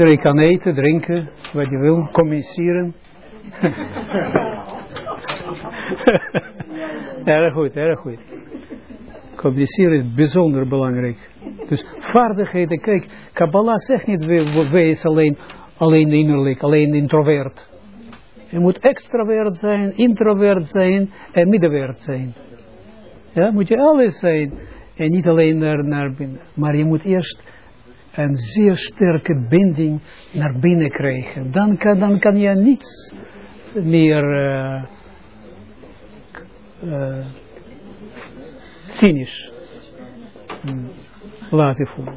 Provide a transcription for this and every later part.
Iedereen kan eten, drinken, wat je wil, communiceren. erg goed, erg goed. Communiceren is bijzonder belangrijk. Dus vaardigheden, kijk, Kabbalah zegt niet, wees alleen, alleen innerlijk, alleen introvert. Je moet extravert zijn, introvert zijn en middenwert zijn. Ja, moet je alles zijn. En niet alleen naar, naar binnen. Maar je moet eerst een zeer sterke binding naar binnen krijgen. Dan kan, dan kan je niets meer uh, cynisch hmm, laten voelen.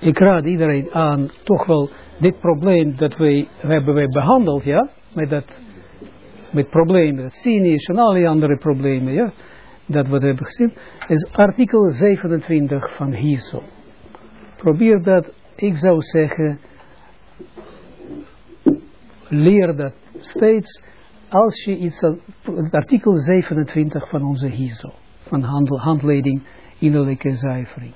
Ik raad iedereen aan toch wel dit probleem dat wij hebben wij behandeld, ja, met dat, met problemen, cynisch en alle andere problemen, ja, dat we hebben gezien, is artikel 27 van Hiso. Probeer dat, ik zou zeggen, leer dat steeds als je iets, artikel 27 van onze Hiso, van handel, handleiding innerlijke zuivering.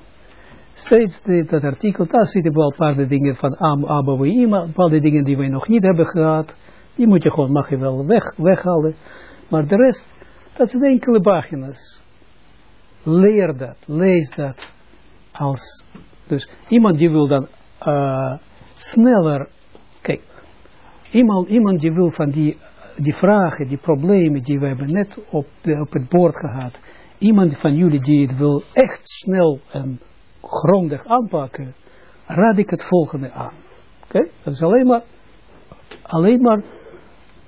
Steeds dit, dat artikel, daar zitten wel paar dingen van Abba Ima, bepaalde dingen die wij nog niet hebben gehad, die moet je gewoon, mag je wel weg, weghalen. Maar de rest, dat zijn enkele pagina's. Leer dat, lees dat. Als, dus iemand die wil dan uh, sneller, kijk, iemand, iemand die wil van die, die vragen, die problemen die we hebben net op, op het bord gehad, iemand van jullie die het wil echt snel en grondig aanpakken, raad ik het volgende aan. Oké, dat is alleen maar, alleen maar,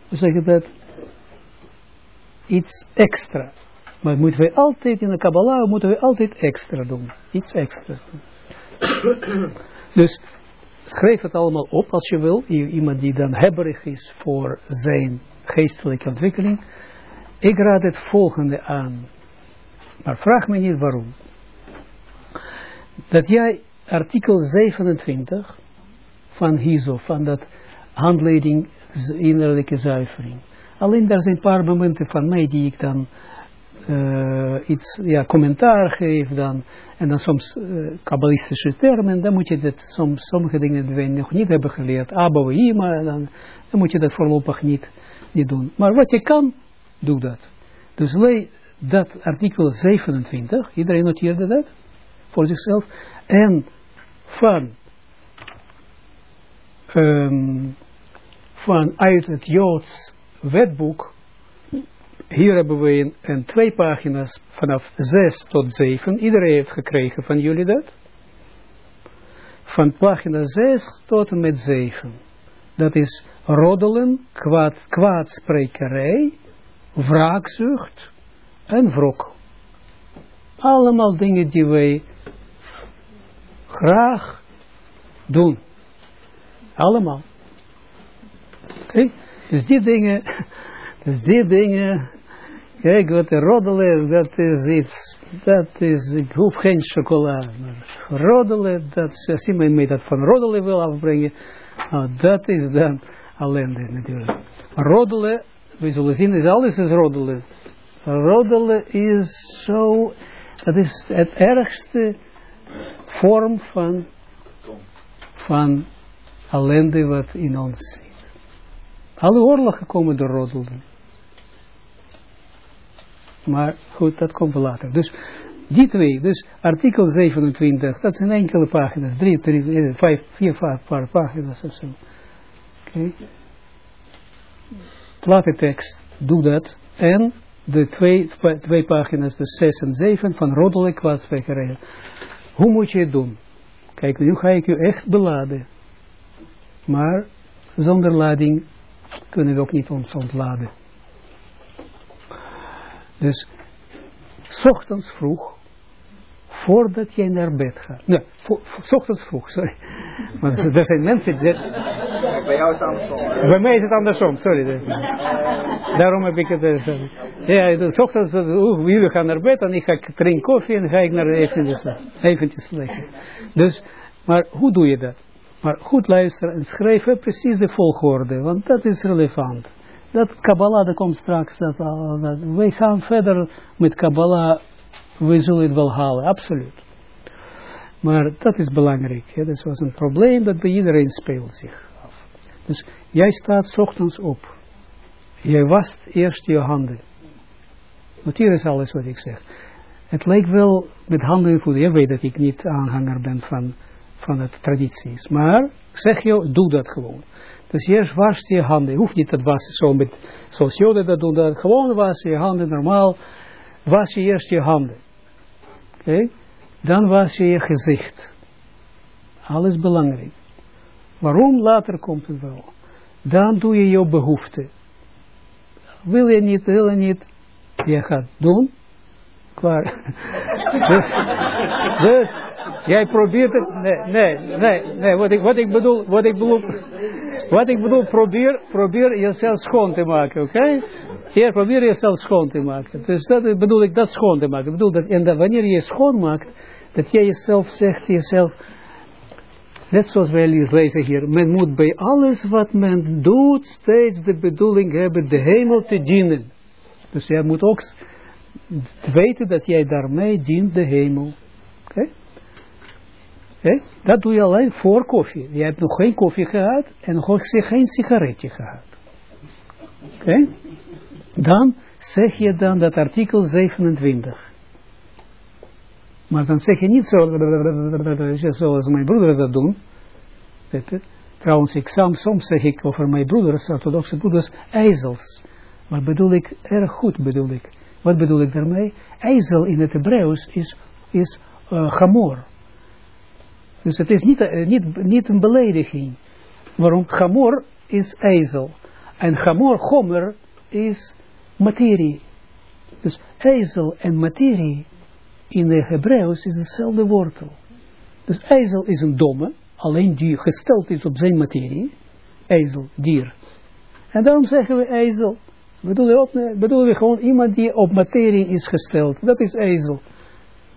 hoe zeg je dat, iets extra. Maar moeten we altijd in de Kabbalah, moeten we altijd extra doen. Iets extra doen. dus schrijf het allemaal op als je wil. Iemand die dan hebberig is voor zijn geestelijke ontwikkeling. Ik raad het volgende aan. Maar vraag me niet waarom. Dat jij artikel 27 van Hizo, van dat handleiding innerlijke zuivering. Alleen daar zijn een paar momenten van mij die ik dan uh, iets, ja, commentaar geef dan, en dan soms uh, kabbalistische termen, dan moet je dat, soms, sommige dingen die wij nog niet hebben geleerd, Abba Ima, dan, dan moet je dat voorlopig niet, niet doen. Maar wat je kan, doe dat. Dus lees dat artikel 27, iedereen noteerde dat, voor zichzelf, en van, um, van uit het Joods wetboek, hier hebben we een, twee pagina's vanaf 6 tot 7. Iedereen heeft gekregen van jullie dat? Van pagina 6 tot en met 7. Dat is roddelen, kwaad, kwaadsprekerij, wraakzucht en wrok. Allemaal dingen die wij graag doen. Allemaal. Oké? Dus die dingen, dus die dingen, kijk wat de roddelen, dat is iets, dat is, ik hoef geen chocola, roddelen, dat, als iemand mij dat van roddelen wil afbrengen, nou dat is dan ellende natuurlijk. Roddelen, we zullen zien, is alles is roddelen. Roddelen is zo, dat is het ergste vorm van, van ellende wat in ons. Alle oorlogen komen door roddelen. Maar goed, dat komt later. Dus die twee, dus artikel 27, dat zijn enkele pagina's, drie, drie, vijf, vier, vijf paar pagina's of zo. Oké. Okay. tekst, doe dat. En de twee, twee pagina's, de 6 en 7 van roddelen kwaadsprekerij. Hoe moet je het doen? Kijk, nu ga ik u echt beladen. Maar zonder lading kunnen we ook niet ons ontladen. Dus, s ochtends vroeg, voordat jij naar bed gaat. Nee, s ochtends vroeg, sorry. Want er zijn mensen die... Bij jou is het andersom. Bij mij is het andersom, sorry. Daarom heb ik het... Uh, ja, s ochtends, uh, jullie gaan naar bed en ik ga drinken koffie en ga ik naar eventjes, eventjes liggen. Dus, maar hoe doe je dat? Maar goed luisteren en schrijven precies de volgorde, want dat is relevant. Dat Kabbalah, dat komt straks, dat, dat, wij gaan verder met Kabbalah, we zullen het wel halen, absoluut. Maar dat is belangrijk. Hè? Dat was een probleem dat bij iedereen speelt zich af. Dus jij staat ochtends op. Jij wast eerst je handen. Want hier is alles wat ik zeg. Het lijkt wel met handen en voeten. Je weet dat ik niet aanhanger ben van, van het tradities. Maar ik zeg je, doe dat gewoon. Dus eerst was je handen. Je hoeft niet dat wassen zo met, zoals joden dat doen. Dat gewoon was je handen normaal. Was je eerst je handen. Oké. Dan was je je gezicht. Alles belangrijk. Waarom? Later komt het wel. Dan doe je je behoefte. Wil je niet, wil je niet. Je gaat doen. Klaar. dus, dus, jij probeert het. Nee, nee, nee, nee. Wat ik, wat ik bedoel, wat ik bedoel, wat ik bedoel, probeer, probeer jezelf schoon te maken, oké? Okay? Hier, probeer jezelf schoon te maken. Dus dat bedoel ik, dat schoon te maken. Bedoel dat, en dat wanneer je schoon maakt, dat jij jezelf zegt, jezelf, net zoals wij lezen hier, men moet bij alles wat men doet, steeds de bedoeling hebben de hemel te dienen. Dus jij moet ook weten dat jij daarmee dient de hemel. Okay? Dat doe je alleen voor koffie. Je hebt nog geen koffie gehad en nog geen sigaretje gehad. Oké? Dan zeg je dan dat artikel 27. Maar dan zeg je niet zo, zoals mijn broeders dat doen. Trouwens, ik, soms zeg ik over mijn broeders, orthodoxe broeders, ijzels. Maar bedoel ik, erg goed bedoel ik. Wat bedoel ik daarmee? IJzel in het Hebreeuws is, is uh. Dus het is niet, uh, niet, niet een belediging. Waarom? Gamor is ijzel. En gamor, gomer, is materie. Dus ijzel en materie in de Hebreeuws is hetzelfde wortel. Dus ijzel is een domme, alleen die gesteld is op zijn materie. IJzel, dier. En daarom zeggen we ijzel. Bedoelen we, bedoelen we gewoon iemand die op materie is gesteld. Dat is ijzel.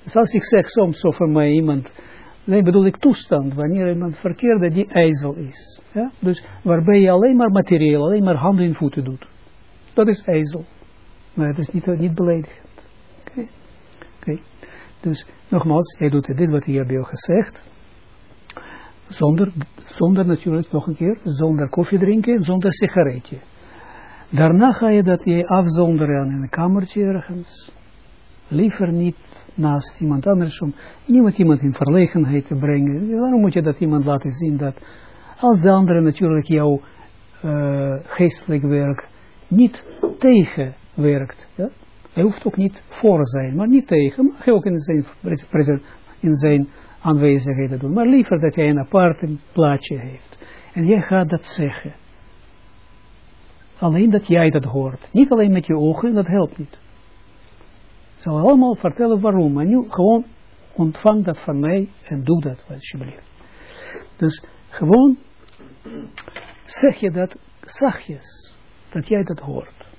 Dus als ik zeg soms over mij iemand, nee bedoel ik toestand, wanneer iemand verkeerde die ijzel is. Ja? Dus waarbij je alleen maar materieel, alleen maar handen en voeten doet. Dat is ijzel. Maar het is niet, niet beledigend. Oké. Dus nogmaals, hij doet dit wat hij heb gezegd. Zonder, zonder natuurlijk nog een keer, zonder koffie drinken, zonder sigaretje. Daarna ga je dat je afzonderen in een kamertje ergens. Liever niet naast iemand anders om niemand iemand in verlegenheid te brengen. Waarom moet je dat iemand laten zien dat als de andere natuurlijk jouw uh, geestelijk werk niet tegenwerkt. Ja? Hij hoeft ook niet voor zijn, maar niet tegen. Mag hij ook in zijn, aanwezigheid doen. Maar liever dat hij een apart plaatje heeft. En jij gaat dat zeggen. Alleen dat jij dat hoort. Niet alleen met je ogen, dat helpt niet. Zal allemaal vertellen waarom. Maar nu gewoon ontvang dat van mij en doe dat alsjeblieft. Dus gewoon zeg je dat zachtjes. Dat jij dat hoort.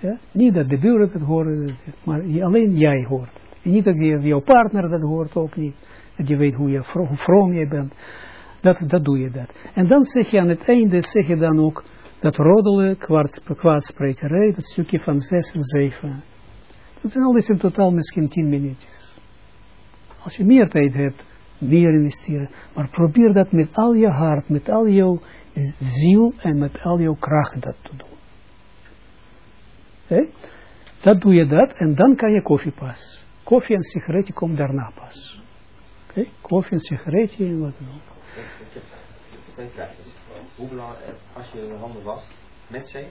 Ja? Niet dat de buren dat horen, maar alleen jij hoort. En niet dat je, jouw partner dat hoort ook niet. Dat je weet hoe, je, hoe vroom je bent. Dat, dat doe je dat. En dan zeg je aan het einde, zeg je dan ook dat roddelen, kwaadsprekerij, dat stukje van 6 en 7. Dat zijn alles in totaal misschien 10 minuutjes. Als je meer tijd hebt, meer investeren. Maar probeer dat met al je hart, met al jouw ziel en met al jouw kracht dat te doen. Hey? Dat doe je dat en dan kan je koffie pas. Koffie en sigaretje komt daarna pas. Oké? Koffie en sigaretje en wat dan ook. Hoe belangrijk, als je je handen wast, met zee?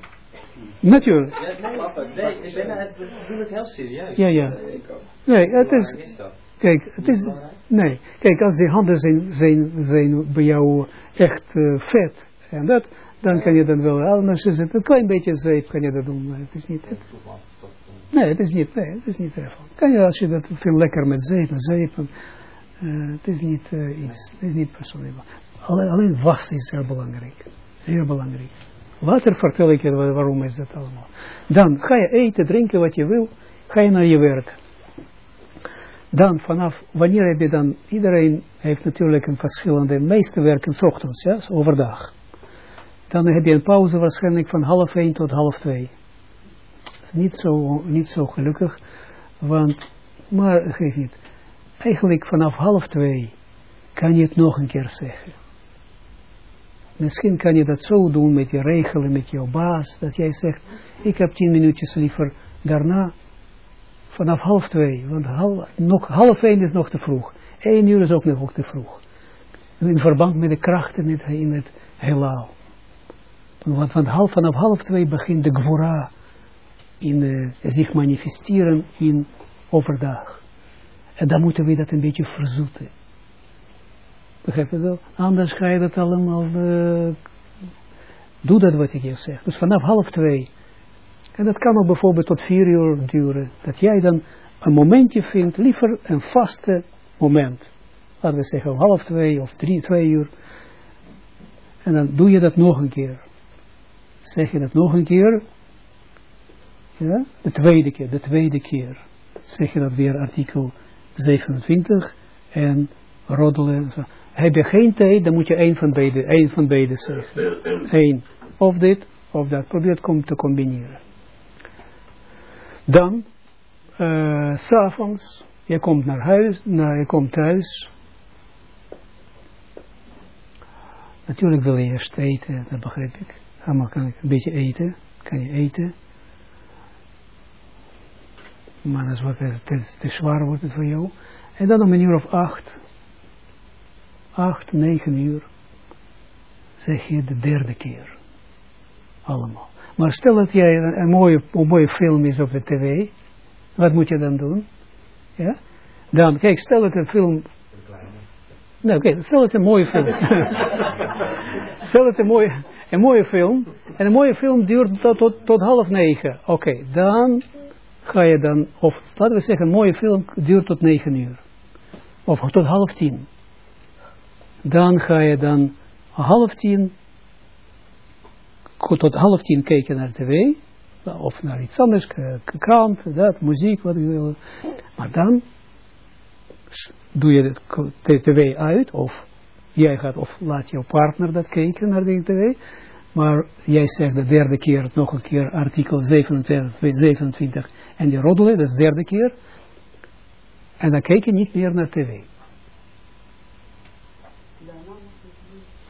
Natuurlijk. Ja, nee, ik ben het heel serieus. Ja, ja. Nee, het is, dat? kijk, het is, nee, kijk, als die handen zijn, zijn, zijn bij jou echt uh, vet en dat, dan kan je dan wel, anders is het een klein beetje zeep kan je dat doen, maar het is niet, het, nee, het is niet, nee, het is niet erg. Kan je, als je dat veel lekker met zeep en zeep, uh, het is niet uh, iets, het is niet persoonlijk. Alleen, alleen was is zeer belangrijk, zeer belangrijk. Later vertel ik je waarom is dat allemaal. Dan ga je eten, drinken wat je wil, ga je naar je werk. Dan vanaf, wanneer heb je dan, iedereen heeft natuurlijk een verschillende, meeste werken s ochtends, ja, overdag. Dan heb je een pauze waarschijnlijk van half één tot half twee. Niet zo, niet zo gelukkig, want, maar geef niet. eigenlijk vanaf half twee kan je het nog een keer zeggen. Misschien kan je dat zo doen met je regelen, met jouw baas, dat jij zegt, ik heb tien minuutjes liever daarna, vanaf half twee, want half, nog, half één is nog te vroeg. Eén uur is ook nog te vroeg. In verband met de krachten in het, heelal. Want half, vanaf half twee begint de gwora in, uh, zich manifesteren in overdag. En dan moeten we dat een beetje verzoeten. Begrijp je wel? Anders ga je dat allemaal... Uh, doe dat wat ik je zeg. Dus vanaf half twee. En dat kan ook bijvoorbeeld tot vier uur duren. Dat jij dan een momentje vindt, liever een vaste moment. Laten we zeggen half twee of drie, twee uur. En dan doe je dat nog een keer. Zeg je dat nog een keer. Ja? De tweede keer, de tweede keer. Zeg je dat weer artikel 27 en roddelen. Heb je geen tijd, dan moet je één van beide, één van beide zeggen. Eén. Of dit, of dat. Probeer het te combineren. Dan, uh, s'avonds, je komt naar huis, nou, je komt thuis. Natuurlijk wil je eerst eten, dat begrijp ik. Allemaal kan ik een beetje eten, kan je eten. Maar dat is wat te zwaar wordt het voor jou. En dan om een uur of acht, acht, negen uur, zeg je de derde keer. Allemaal. Maar stel dat jij een, mooie, een mooie film is op de tv, wat moet je dan doen? Ja? Dan, kijk, stel dat een film... Nee, oké, stel dat een mooie film. stel dat een mooie, een mooie film. En een mooie film duurt tot, tot, tot half negen. Oké, dan ga je dan, of laten we zeggen, een mooie film duurt tot negen uur. Of tot half tien. Dan ga je dan half tien, tot half tien kijken naar tv. Of naar iets anders, krant, dat, muziek, wat je wil. Maar dan doe je de tv uit, of jij gaat, of laat jouw partner dat kijken naar de tv. Maar jij zegt de derde keer, nog een keer, artikel 27, 27 en die roddelen, dat is de derde keer. En dan kijk je niet meer naar tv.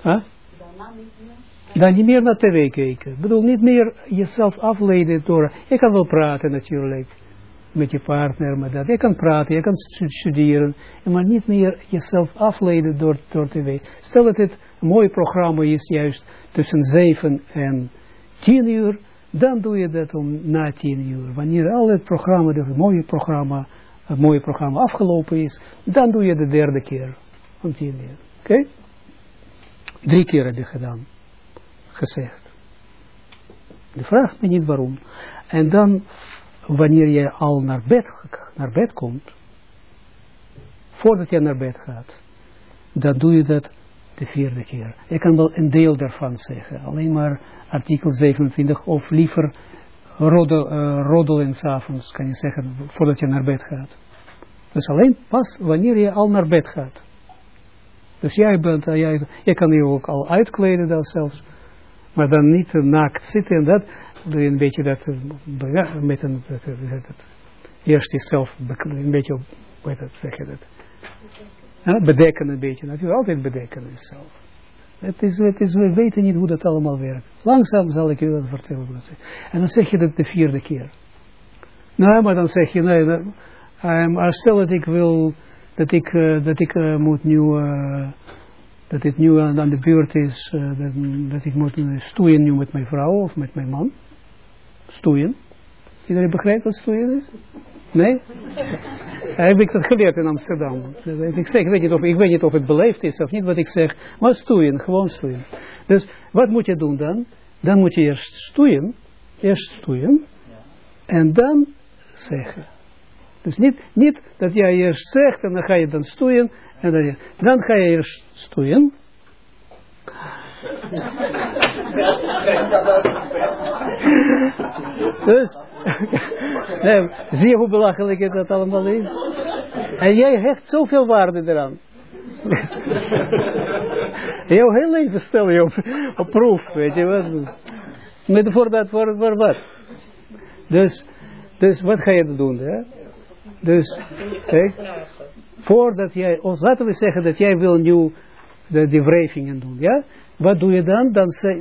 Huh? Dan niet meer naar tv kijken. Ik bedoel, niet meer jezelf afleiden door... Je kan wel praten natuurlijk met je partner, maar dat. Je kan praten, je kan studeren, maar niet meer jezelf afleiden door, door tv. Stel dat het een mooi programma is, juist tussen 7 en 10 uur, dan doe je dat om na 10 uur. Wanneer al het programma, het mooie programma, het mooie programma afgelopen is, dan doe je de derde keer om 10 uur. Oké? Drie keer heb je gedaan, gezegd. De vraag me niet waarom. En dan wanneer je al naar bed, naar bed komt, voordat je naar bed gaat, dan doe je dat de vierde keer. Je kan wel een deel daarvan zeggen, alleen maar artikel 27 of liever roddel, uh, roddelen s'avonds, kan je zeggen, voordat je naar bed gaat. Dus alleen pas wanneer je al naar bed gaat. Dus jij bent, uh, jij, je kan je ook al uitkleden dan zelfs, maar dan niet naakt zitten en dat, doe je een beetje dat met een, het, eerst jezelf een beetje, hoe dat, zeg je dat, bedekken een beetje, natuurlijk altijd bedekken jezelf. Het is, het is, we weten niet hoe dat allemaal werkt. Langzaam zal ik je dat vertellen. En dan zeg je dat de vierde keer. Nou, maar dan zeg je, nee, nou, stel dat ik wil, dat ik, dat ik moet nu, dat het nu aan, de beurt is, dat, dat, ik moet stoeien nu met mijn vrouw of met mijn man stoeien. Iedereen begrijpt wat stoeien is? Nee? heb ik dat geleerd in Amsterdam. Ik, zeg, weet niet of, ik weet niet of het beleefd is of niet wat ik zeg, maar stoeien, gewoon stoeien. Dus wat moet je doen dan? Dan moet je eerst stoeien, eerst stoeien, en dan zeggen. Dus niet, niet dat jij eerst zegt en dan ga je dan stoeien, en dan, dan ga je eerst stoeien, dus, nee, zie je hoe belachelijk het dat allemaal is? En jij hecht zoveel waarde eraan. Jouw heel leven stel je op, op proef, weet je wat. Met voor dat, voor, voor wat. Dus, dus wat ga je doen, hè? Dus, voordat jij, of laten we zeggen dat jij wil nu de, die wrijvingen doen, ja? Wat doe je dan?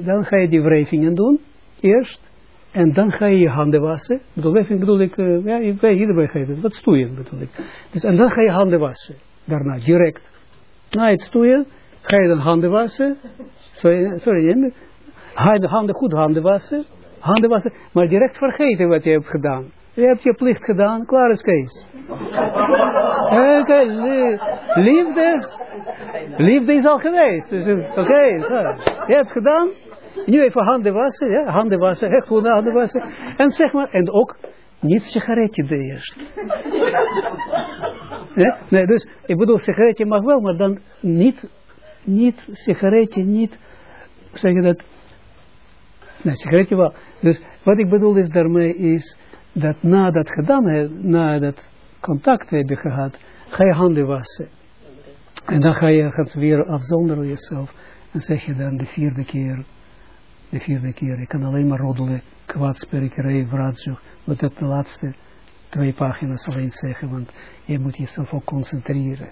Dan, ga je die wrijvingen doen, eerst, en dan ga je je handen wassen. Bedoel, wrijving bedoel ik, eh, ja, iedereen ga je dat, wat stoeien bedoel ik. Dus, en dan ga je handen wassen, daarna, direct. Na het stoeien, ga je dan handen wassen, sorry, sorry, nee, handen, handen, goed handen wassen, handen wassen, maar direct vergeten wat je hebt gedaan. Je hebt je plicht gedaan, klaar is Kees. Liefde, liefde is al geweest. Dus, oké, je hebt gedaan. Nu even handen wassen, ja, handen wassen, echt goed handen wassen. En zeg maar, en ook niet sigaretje de. Ja? Nee, dus ik bedoel, sigaretje mag wel, maar dan niet, niet sigaretje, niet, zeg je dat? Nee, sigaretje wel. Dus wat ik bedoel is daarmee is, dat na dat gedaan na dat contact heb je gehad, ga je handen wassen. En dan ga je gaat weer afzonderen jezelf. En zeg je dan de vierde keer, de vierde keer, ik kan alleen maar roddelen, kwaadsprekerij, vraatzucht. Want dat de laatste twee pagina's alleen zeggen, want je moet jezelf ook concentreren.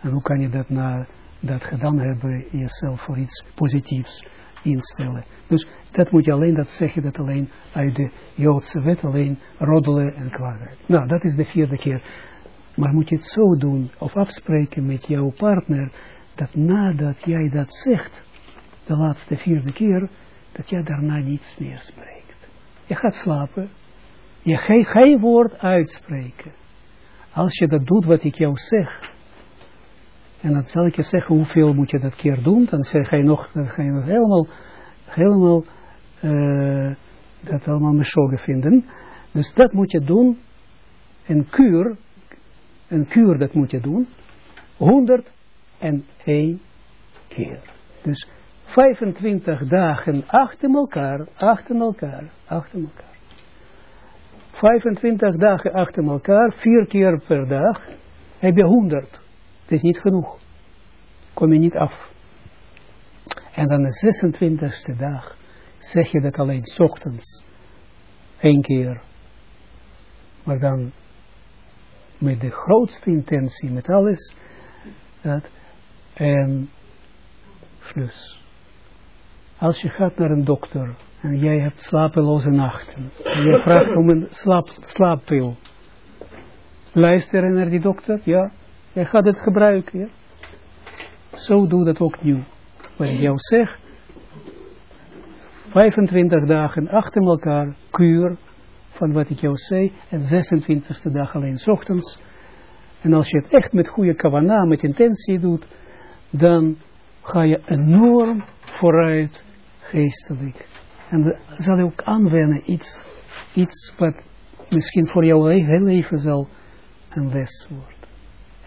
En hoe kan je dat na dat gedaan hebben, jezelf voor iets positiefs instellen. Dus dat moet je alleen, dat zeg je dat alleen uit de Joodse wet, alleen roddelen en kwaadheid. Nou, dat is de vierde keer. Maar moet je het zo doen, of afspreken met jouw partner, dat nadat jij dat zegt, de laatste vierde keer, dat jij daarna niets meer spreekt. Je gaat slapen, je gaat geen woord uitspreken. Als je dat doet wat ik jou zeg, en dan zal ik je zeggen hoeveel moet je dat keer doen, dan zeg je nog, dan ga je nog helemaal, helemaal, uh, dat allemaal meshogen vinden. Dus dat moet je doen, een kuur, een kuur dat moet je doen, 101 keer. Dus 25 dagen achter elkaar, achter elkaar, achter elkaar. 25 dagen achter elkaar, vier keer per dag, heb je 100. Het is niet genoeg. Kom je niet af. En dan de 26e dag zeg je dat alleen s ochtends. Eén keer. Maar dan met de grootste intentie, met alles. Dat, en plus. Als je gaat naar een dokter en jij hebt slapeloze nachten. En je vraagt om een slaap, slaappil. Luisteren naar die dokter, ja. Jij gaat het gebruiken, ja. Zo doe dat ook nu. Wat ik jou zeg, 25 dagen achter elkaar, kuur van wat ik jou zei, en 26e dag alleen ochtends. En als je het echt met goede kavana, met intentie doet, dan ga je enorm vooruit geestelijk. En zal je ook aanwennen iets, iets wat misschien voor jouw leven zal een les worden.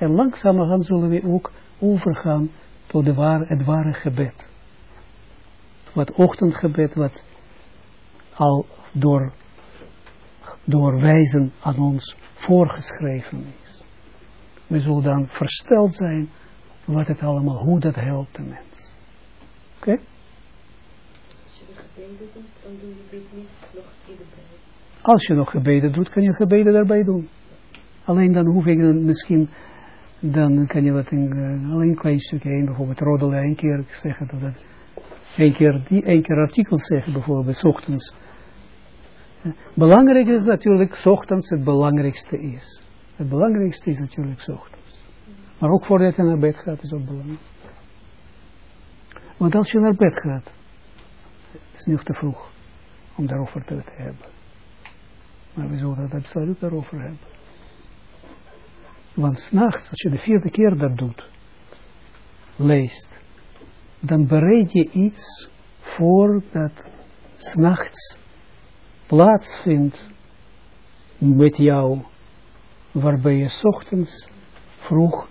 En langzamerhand zullen we ook overgaan tot de ware, het ware gebed. Wat ochtendgebed, wat al door, door wijzen aan ons voorgeschreven is. We zullen dan versteld zijn wat het allemaal, hoe dat helpt de mens. Oké? Okay? Als je de gebeden doet, dan doe je dit niet nog erbij. Als je nog gebeden doet, kan je gebeden daarbij doen. Alleen dan hoef ik dan misschien dan kan je wat in, uh, alleen een klein stukje bijvoorbeeld roddelen, één keer zeggen dat het, één keer, die, keer artikel zeggen, bijvoorbeeld, ochtends. Uh, belangrijk is natuurlijk, ochtends het belangrijkste is. Het belangrijkste is natuurlijk ochtends. Maar ook voordat je naar bed gaat, is ook belangrijk. Want als je naar bed gaat, is het nog te vroeg om daarover te hebben. Maar we zullen het absoluut daarover hebben. Want s'nachts, als je de vierde keer dat doet, leest, dan bereid je iets voor dat s'nachts plaatsvindt met jou, waarbij je ochtends vroeg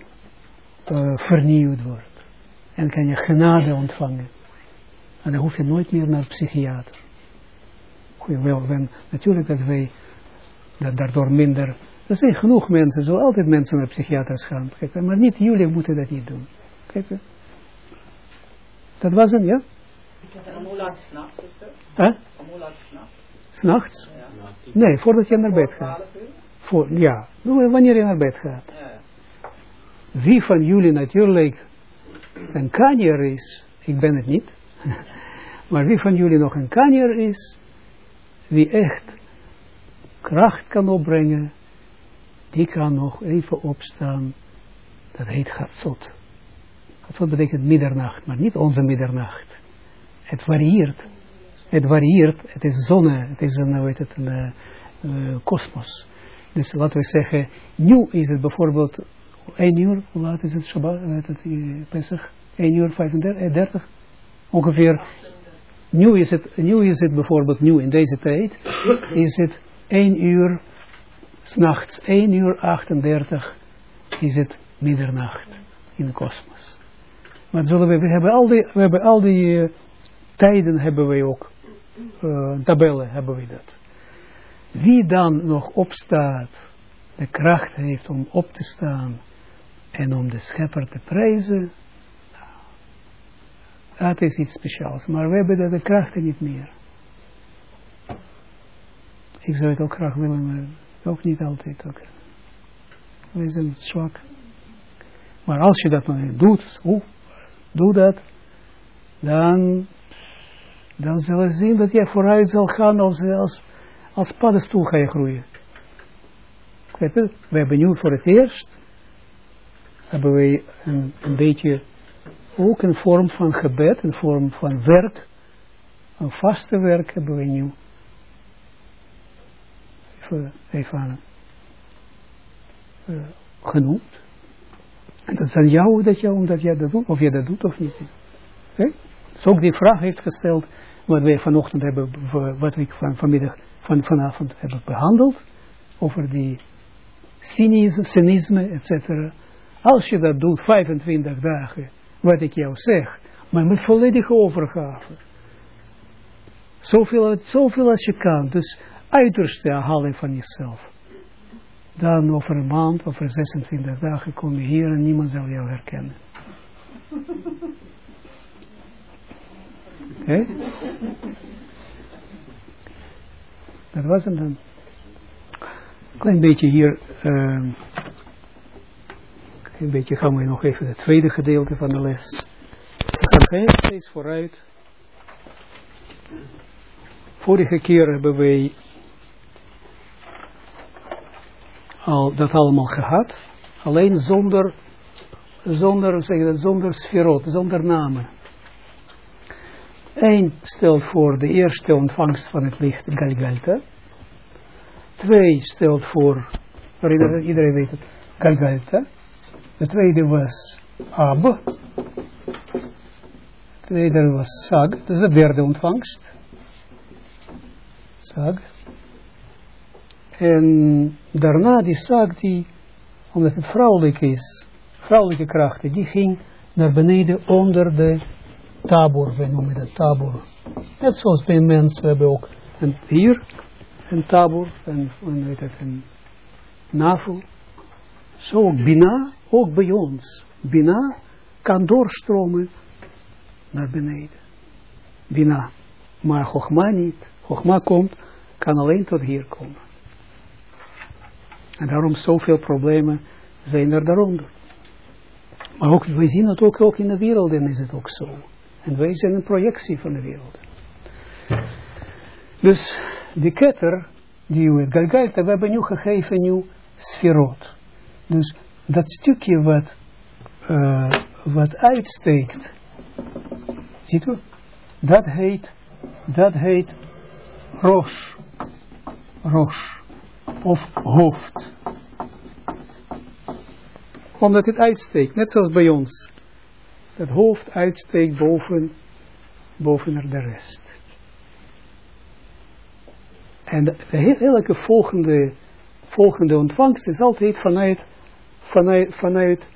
uh, vernieuwd wordt. En kan je genade ontvangen. En dan hoef je nooit meer naar de psychiater. Wel, natuurlijk dat wij dat daardoor minder er zijn genoeg mensen, zo altijd mensen naar psychiaters gaan. Maar niet jullie moeten dat niet doen. Kijk, dat was hem, ja? En hoe laat s'nachts is dat? Huh? Om hoe laat s'nachts? S'nachts? Ja. Nee, voordat je naar bed gaat. Voor, ja, wanneer je naar bed gaat. Wie van jullie natuurlijk een kanjer is, ik ben het niet, maar wie van jullie nog een kanjer is, wie echt kracht kan opbrengen, die kan nog even opstaan. Dat heet Gatsot. Gatsot betekent middernacht, maar niet onze middernacht. Het varieert. Het varieert. Het is zonne. Het is een, heet het, een eh, eh, kosmos. dus laten we zeggen, nu is het bijvoorbeeld 1 uur, hoe laat is het Shabbat, weet het, eh, Pesach? 1 uur 35, ongeveer. Nu is, het, nu is het bijvoorbeeld, nu in deze tijd, is het 1 uur, s'nachts 1 uur 38, is het middernacht in de kosmos. Maar zullen we, we hebben al die, we hebben al die uh, tijden hebben we ook, uh, tabellen hebben we dat. Wie dan nog opstaat, de kracht heeft om op te staan en om de schepper te prijzen, dat is iets speciaals. Maar we hebben de krachten niet meer. Ik zou het ook graag willen, maar ook niet altijd. We zijn zwak. Maar als je dat maar doet, hoe, doe dat, dan, dan zal je zien dat je vooruit zal gaan als, als, als paddenstoel ga je groeien. We hebben nu voor het eerst, hebben we een, een beetje, ook een vorm van gebed, een vorm van werk, een vaste werk hebben we nu even uh, genoemd. En dat is aan jou dat je, omdat jij dat doet, of je dat doet of niet. Okay? Dus ook die vraag heeft gesteld, wat wij vanochtend hebben, wat ik van, vanmiddag, van, vanavond hebben behandeld, over die cynisme, cynisme etc. Als je dat doet, 25 dagen, wat ik jou zeg, maar met volledige overgave. Zoveel, zoveel als je kan. Dus uiterste halen van jezelf. Dan over een maand, over 26 dagen kom je hier en niemand zal jou herkennen. Oké? Dat was hem dan. Klein beetje hier, uh, een beetje gaan we nog even het tweede gedeelte van de les. We gaan steeds vooruit. Vorige keer hebben wij al dat allemaal gehad, alleen zonder, zonder, zeg zonder sferot, zonder namen. Eén stelt voor de eerste ontvangst van het licht, Galgalta. Twee stelt voor, iedereen, iedereen weet het, Galgalta. De tweede was Ab. De tweede was Sag, dat is de derde ontvangst. Sag. En daarna die zaak die, omdat het vrouwelijk is, vrouwelijke krachten, die ging naar beneden onder de tabor, we noemen dat tabor. Net zoals bij een mens, we hebben ook een, hier een tabor, en heet het, een navel. Zo ook Bina, ook bij ons. Bina kan doorstromen naar beneden. Bina. Maar Chogma niet. Chogma komt, kan alleen tot hier komen. En daarom zoveel problemen zijn er daaronder. Maar ook, we zien het ook, in de wereld en is het ook zo. En wij zijn een projectie van de wereld. Dus de ketter, die we Galgalta, we hebben nu gegeven nu sferot. Dus dat stukje wat, uh, wat uitsteekt, ziet u, dat heet, dat heet roos. Roos of hoofd. Omdat het uitsteekt, net zoals bij ons. Het hoofd uitsteekt boven, boven de rest. En de, elke volgende, volgende ontvangst is altijd vanuit, vanuit, vanuit,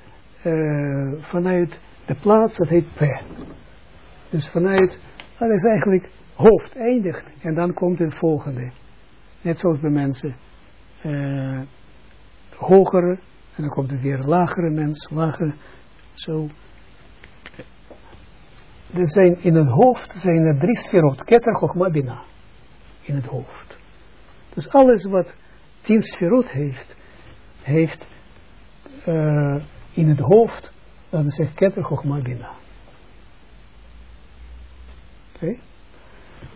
uh, vanuit de plaats, dat heet P. Dus vanuit, dat is eigenlijk hoofd eindigt en dan komt het volgende. Net zoals bij mensen uh, hogere, en dan komt er weer lagere mens, lagere, zo. Er zijn in het hoofd zijn er drie sferot, keter, chogma, bina, in het hoofd. Dus alles wat tien sferot heeft, heeft uh, in het hoofd, dan zeg Keter Chochma Bina. Oké?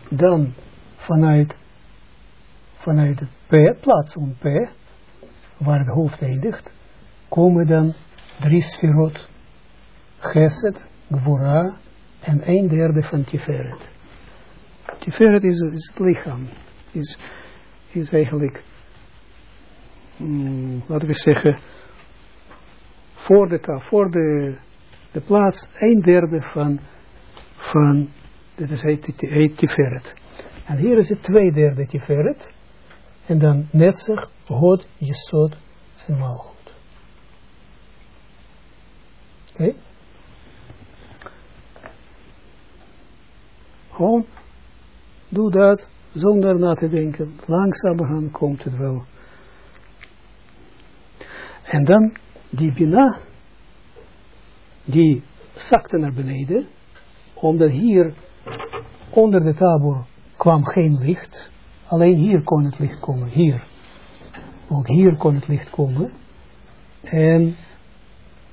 Dan vanuit, vanuit de P, plaats om P, waar het hoofd eindigt, komen dan drie sferot, Geset, Gvora en een derde van Tiferet. Tiferet is, is het lichaam, is, is eigenlijk, mm, laten we zeggen, voor de, ta- voor de, de plaats een derde van, van dit is heet Tiferet. En hier is het twee derde Tiferet. En dan Netzach, God, Jesod en Malchut. Oké? Gewoon, doe dat zonder na te denken. Langzamerhand komt het wel. En dan die Bina, die zakte naar beneden, omdat hier onder de tabor kwam geen licht. Alleen hier kon het licht komen, hier. Ook hier kon het licht komen. En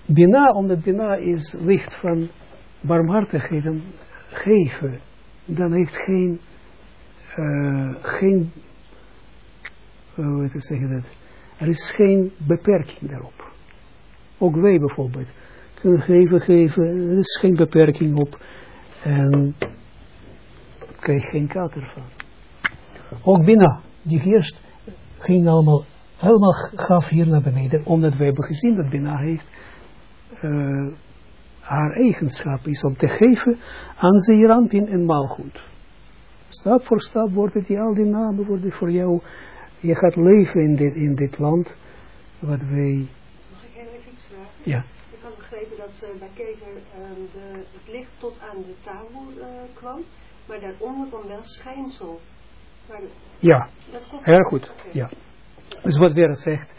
Bina, omdat Bina is licht van barmhartigheid en geven, dan heeft geen, uh, geen, uh, hoe moet ik zeggen dat, er is geen beperking daarop. Ook wij bijvoorbeeld kunnen geven, geven, er is geen beperking op. En krijg geen kater van. Ook Bina, die eerst ging allemaal, helemaal gaf hier naar beneden, omdat we hebben gezien dat Bina heeft uh, haar eigenschap is om te geven aan Zeerampin en Malgoed. Stap voor stap worden die al die namen worden voor jou, je gaat leven in dit, in dit land, wat wij... Mag ik heel even iets vragen? Ja. Ik had begrepen dat uh, bij Keter uh, de, het licht tot aan de tafel uh, kwam, maar daaronder kwam wel schijnsel. Ja, heel goed. Ja. Dus wat weer zegt,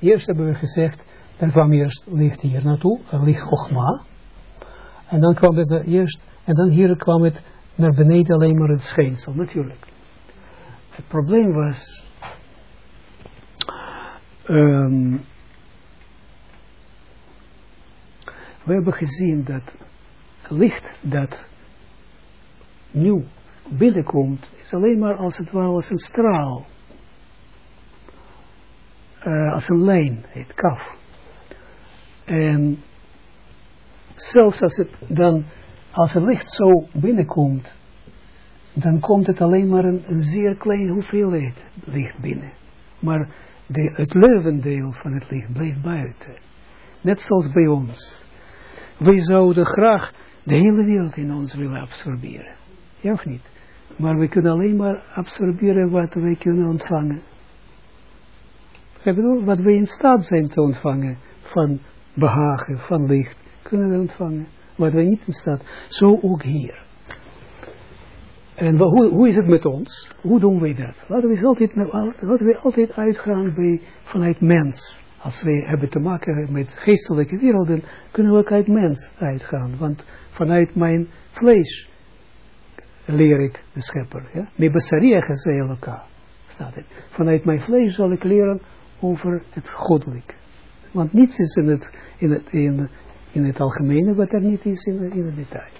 eerst hebben we gezegd, er kwam eerst licht hier naartoe, licht Chogma. En dan kwam het er eerst, en dan hier kwam het naar beneden alleen maar het schijnsel, natuurlijk. Het probleem was, ehm, we hebben gezien dat licht dat nu binnenkomt, is alleen maar als het ware als een straal. Uh, als een lijn, heet kaf. En zelfs als het dan, als het licht zo binnenkomt, dan komt het alleen maar een, zeer kleine hoeveelheid licht binnen. Maar de, het levendeel van het licht blijft buiten. Net zoals bij ons. Wij zouden graag de hele wereld in ons willen absorberen. Ja of niet? Maar we kunnen alleen maar absorberen wat wij kunnen ontvangen. Wat we in staat zijn te ontvangen van behagen, van licht, kunnen we ontvangen. Wat wij niet in staat. Zo ook hier. En hoe, hoe is het met ons? Hoe doen wij dat? Laten we altijd, laten we altijd uitgaan bij, vanuit mens. Als wij hebben te maken met geestelijke werelden, kunnen we ook uit mens uitgaan. Want vanuit mijn vlees leer ik de schepper. Ja? Elkaar. Staat het. Vanuit mijn vlees zal ik leren over het goddelijk. Want niets is in het, in het, in, in het algemene wat er niet is in, in het detail.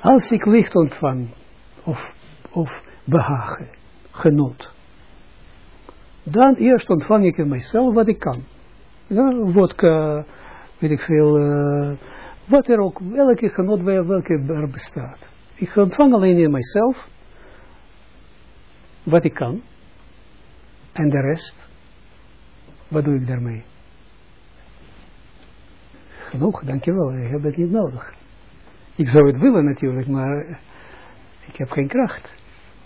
Als ik licht ontvang, of, of behagen, genot, dan eerst ontvang ik in mijzelf wat ik kan. Ja, vodka, weet ik veel, uh, wat er ook, welke genot, welke er bestaat. Ik ontvang alleen in mijzelf wat ik kan. En de rest, wat doe ik daarmee? Genoeg, dankjewel, ik heb het niet nodig. Ik zou het willen natuurlijk, maar ik heb geen kracht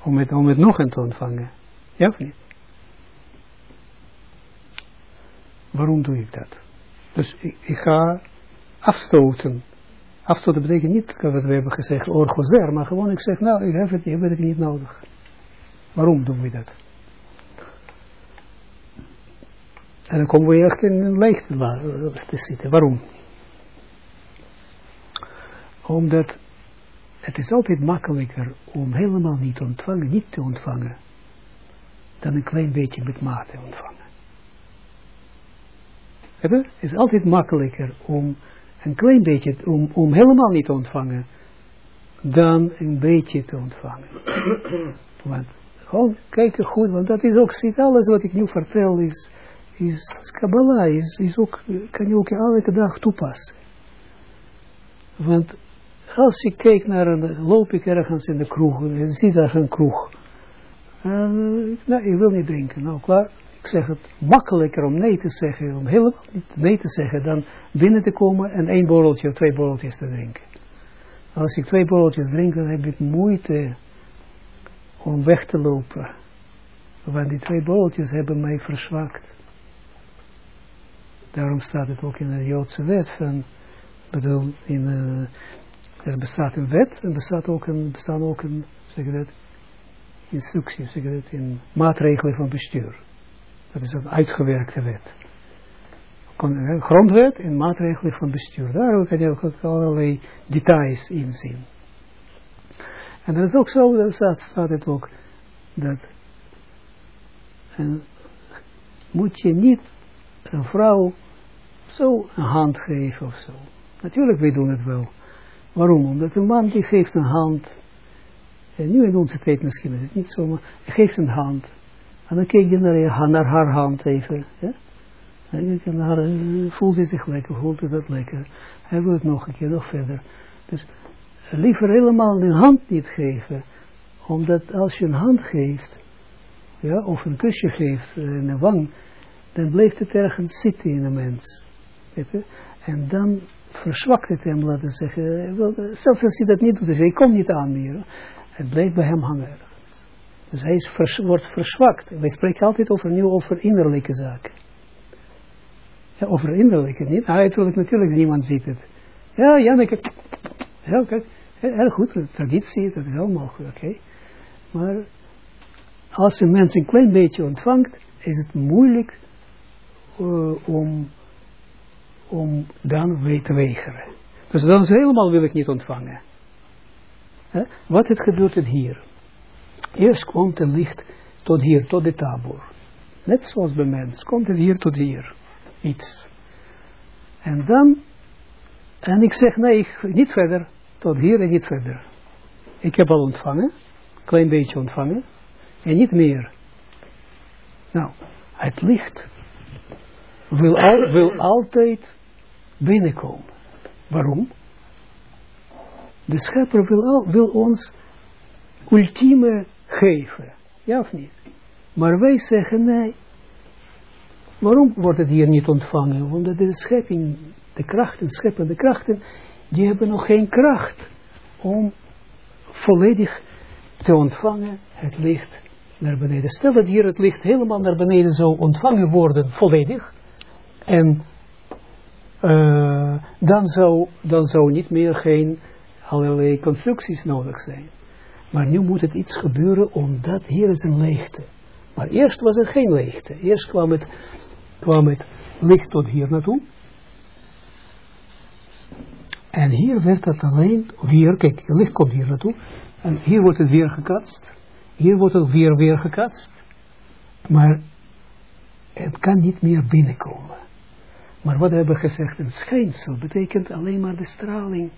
om het, om het nog een te ontvangen. Ja of niet? Waarom doe ik dat? Dus ik, ik ga afstoten. Afstoten betekent niet wat we hebben gezegd, orgozer, maar gewoon ik zeg, nou, ik heb het, ik heb niet nodig. Waarom doen we dat? En dan komen we echt in een leegte te zitten. Waarom? Omdat het is altijd makkelijker om helemaal niet ontvangen, niet te ontvangen, dan een klein beetje met mate ontvangen. Het is altijd makkelijker om een klein beetje, om, om helemaal niet te ontvangen, dan een beetje te ontvangen. want gewoon kijken goed, want dat is ook, ziet alles wat ik nu vertel is, is, is Kabbalah, is, is ook, kan je ook elke dag toepassen. Want als je kijkt naar een, loop ik ergens in de kroeg, en zie daar een kroeg. En, nou, ik wil niet drinken. Nou, klaar. Ik zeg het makkelijker om nee te zeggen, om helemaal niet nee te zeggen, dan binnen te komen en één borreltje of twee borreltjes te drinken. Als ik twee borreltjes drink, dan heb ik moeite om weg te lopen. Want die twee borreltjes hebben mij verzwakt. Daarom staat het ook in de Joodse wet van, bedoel, in, uh, er bestaat een wet en bestaat ook een, bestaan ook een, zeg dat, instructie, zeg dat, in maatregelen van bestuur. Dat is een uitgewerkte wet. Grondwet en maatregelen van bestuur. Daar kan je ook allerlei details in zien. En dat is ook zo, dat staat, staat het ook, dat en moet je niet een vrouw zo een hand geven of zo. Natuurlijk, wij doen het wel. Waarom? Omdat een man die geeft een hand, en nu in onze tijd misschien is het niet zo, maar geeft een hand. En dan kijk je naar, naar haar hand even. Ja? En je naar, eh, voelt hij zich lekker, voelt dat lekker. Hij wil het nog een keer, nog verder. Dus liever helemaal een hand niet geven. Omdat als je een hand geeft, ja, of een kusje geeft eh, in de wang, dan blijft het ergens zitten in een mens. En dan verzwakt het hem, laten we zeggen. Zelfs als hij dat niet doet, dus hij komt niet aan meer. Het blijft bij hem hangen Dus hij is wordt verzwakt. Wij spreken altijd over, nu over innerlijke zaken. Ja, over innerlijke, niet uiterlijk natuurlijk, niemand ziet het. Ja, Janneke, ja, kijk, heel goed, traditie, dat is allemaal goed, oké. Maar als een mens een klein beetje ontvangt, is het moeilijk uh, om, om dan weer te weigeren. Dus dan is helemaal wil ik niet ontvangen. Wat het gebeurt het hier? Eerst komt het licht tot hier, tot de tabor. Net zoals bij mens, komt het hier tot hier. Iets. En dan, en ik zeg nee, niet verder, tot hier en niet verder. Ik heb al ontvangen, klein beetje ontvangen, en niet meer. Nou, het licht wil, wil altijd binnenkomen. Waarom? De schepper wil, al, wil ons ultieme geven. Ja of niet? Maar wij zeggen nee. Waarom wordt het hier niet ontvangen? Omdat de schepping, de krachten, scheppende krachten, die hebben nog geen kracht om volledig te ontvangen het licht naar beneden. Stel dat hier het licht helemaal naar beneden zou ontvangen worden, volledig, en uh, dan, zou, dan zou niet meer geen allerlei constructies nodig zijn. Maar nu moet het iets gebeuren, omdat hier is een leegte. Maar eerst was er geen leegte. Eerst kwam het, kwam het licht tot hier naartoe. En hier werd het alleen, weer, kijk, het licht komt hier naartoe. En hier wordt het weer gekatst. Hier wordt het weer weer gekatst. Maar het kan niet meer binnenkomen. Maar wat we hebben gezegd, een schijnsel betekent alleen maar de straling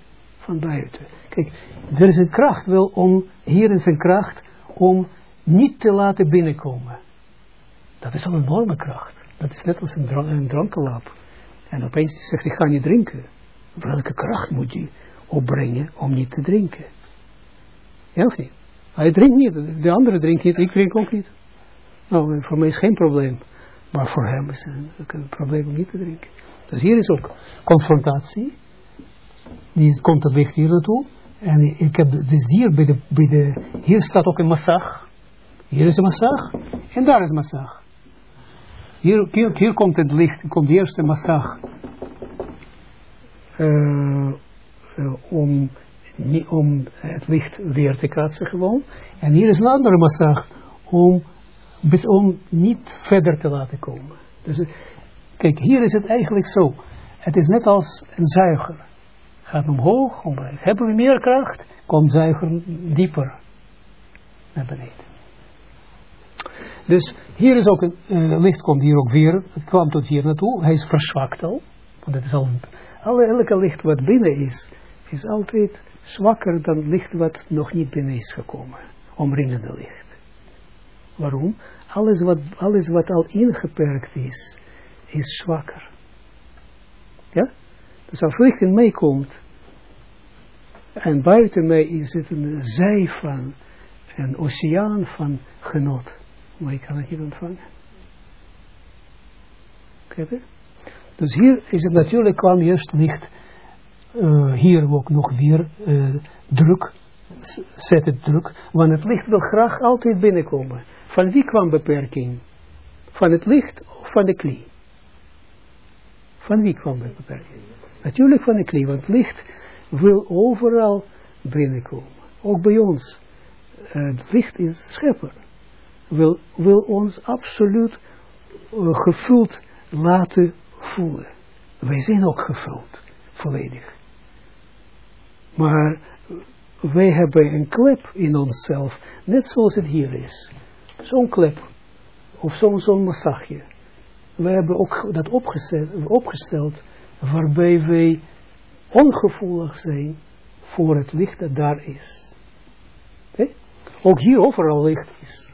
van buiten. Kijk, er is een kracht wel om, hier is een kracht om niet te laten binnenkomen. Dat is al een enorme kracht. Dat is net als een, drank, een drankenlap. En opeens zegt, ik ga niet drinken. Welke kracht moet je opbrengen om niet te drinken? Ja of niet? Hij drinkt niet, de andere drinkt niet, ik drink ook niet. Nou, voor mij is geen probleem. Maar voor hem is het een, probleem om niet te drinken. Dus hier is ook confrontatie. Die komt het licht hier naartoe. En ik heb, dus hier bij de, bij de, hier staat ook een massag. Hier is een massag. En daar is een massag. Hier, hier, hier komt het licht, komt de eerste massag. Uh, uh, om, om het licht weer te kaatsen gewoon. En hier is een andere massag om dus om niet verder te laten komen. Dus kijk, hier is het eigenlijk zo. Het is net als een zuiger. Gaat omhoog, omlaag. Hebben we meer kracht, komt zuiger dieper naar beneden. Dus hier is ook een uh, licht komt hier ook weer, het kwam tot hier naartoe, hij is verzwakt al, want het is al, alle, elke licht wat binnen is, is altijd zwakker dan licht wat nog niet binnen is gekomen, omringende licht. Waarom? Alles wat, alles wat al ingeperkt is, is zwakker. Ja? Dus als licht in mij komt, en buiten mij is het een zij van, een oceaan van genot. Maar ik kan het niet ontvangen. Dus hier is het natuurlijk kwam juist licht, uh, hier ook nog weer uh, druk, zet het druk, want het licht wil graag altijd binnenkomen. Van wie kwam beperking? Van het licht of van de klie? Van wie kwam de beperking? Natuurlijk van de klie, want licht wil overal binnenkomen. Ook bij ons. Uh, het licht is schepper. Wil, wil ons absoluut uh, gevuld laten voelen. Wij zijn ook gevuld, volledig. Maar wij hebben een klep in onszelf, net zoals het hier is. Zo'n klep, of zo'n zo'n massagje. We hebben ook dat opgesteld, opgesteld waarbij wij ongevoelig zijn voor het licht dat daar is. Okay? Ook hier overal licht is.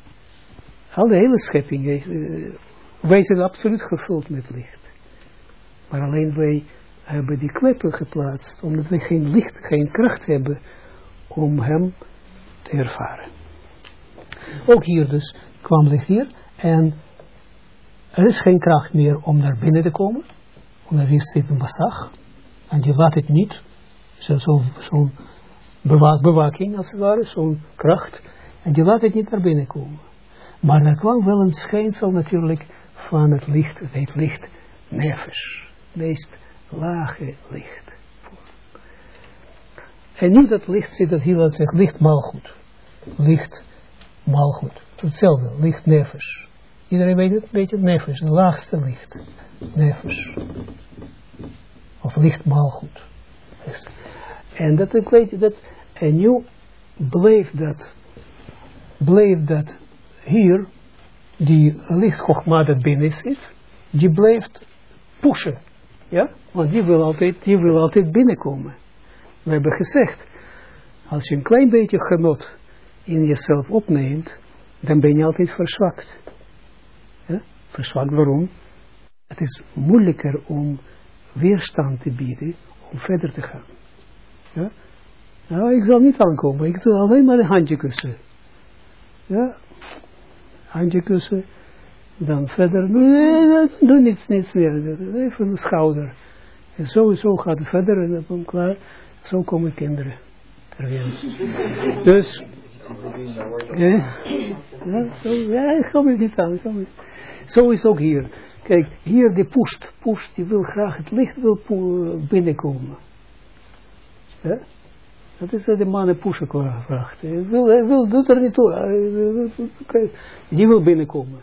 Al de hele schepping, uh, wij zijn absoluut gevuld met licht. Maar alleen wij hebben die kleppen geplaatst, omdat wij geen licht, geen kracht hebben om hem te ervaren. Ook hier dus kwam licht hier en er is geen kracht meer om naar binnen te komen, omdat hier zit een massag en die laat het niet, zo'n zo, bewaking als het ware, zo'n kracht, en die laat het niet naar binnen komen. Maar er kwam wel een schijnsel natuurlijk van het licht, het licht nefesh, meest lage licht. En nu dat licht zit, dat dat zegt, licht goed, Licht goed. Hetzelfde, licht nefesh. Iedereen weet het, weet het, nefesh, het laagste licht. Nefesh. Of licht goed. En dat, ik dat, en nu bleef dat, bleef dat hier, die lichtgogma dat binnen zit, die blijft pushen. Ja? Want die wil altijd, die wil altijd binnenkomen. We hebben gezegd, als je een klein beetje genot in jezelf opneemt, dan ben je altijd verzwakt. Ja? Verzwakt waarom? Het is moeilijker om weerstand te bieden om verder te gaan. Ja? Nou, ik zal niet aankomen, ik zal alleen maar een handje kussen. Ja, handje kussen, dan verder, doe niets, niets meer, even een schouder. En sowieso gaat het verder en dan klaar, zo komen kinderen ter wereld. Dus, ja, zo, ja, ik kom er niet aan, Zo is ook hier. Kijk, hier die poest, poest, die wil graag het licht wil binnenkomen. Dat is de mannen pushen vraagt. Hij wil, hij wil, doet er niet toe. Die wil binnenkomen.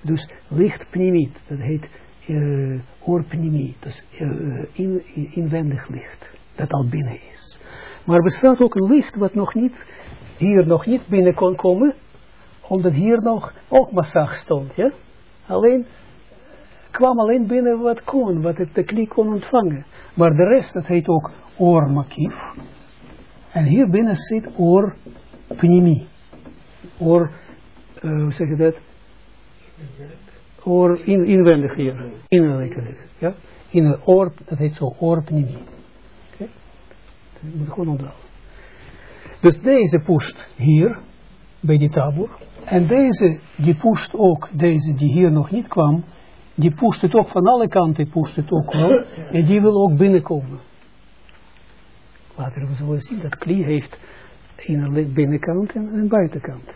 Dus licht pnimiet, dat heet uh, oorpnimie, dus uh, in, inwendig licht, dat al binnen is. Maar bestaat ook een licht wat nog niet, hier nog niet binnen kon komen, omdat hier nog ook massag stond, ja. Alleen kwam alleen binnen wat kon, wat het de knie kon ontvangen. Maar de rest, dat heet ook oormakief. En hier binnen zit oor. Oor, uh, hoe zeg je dat? Oor in, inwendig hier. Inwendig, ja. In het oor, dat heet zo oorpnimi. Oké? Okay? Dat moet gewoon onthouden. Dus deze poest hier, bij die tabur. En deze, die poest ook, deze die hier nog niet kwam, die pusht het ook van alle kanten, pusht het ook wel. En die wil ook binnenkomen. Later we zien dat klie heeft een binnenkant en een buitenkant.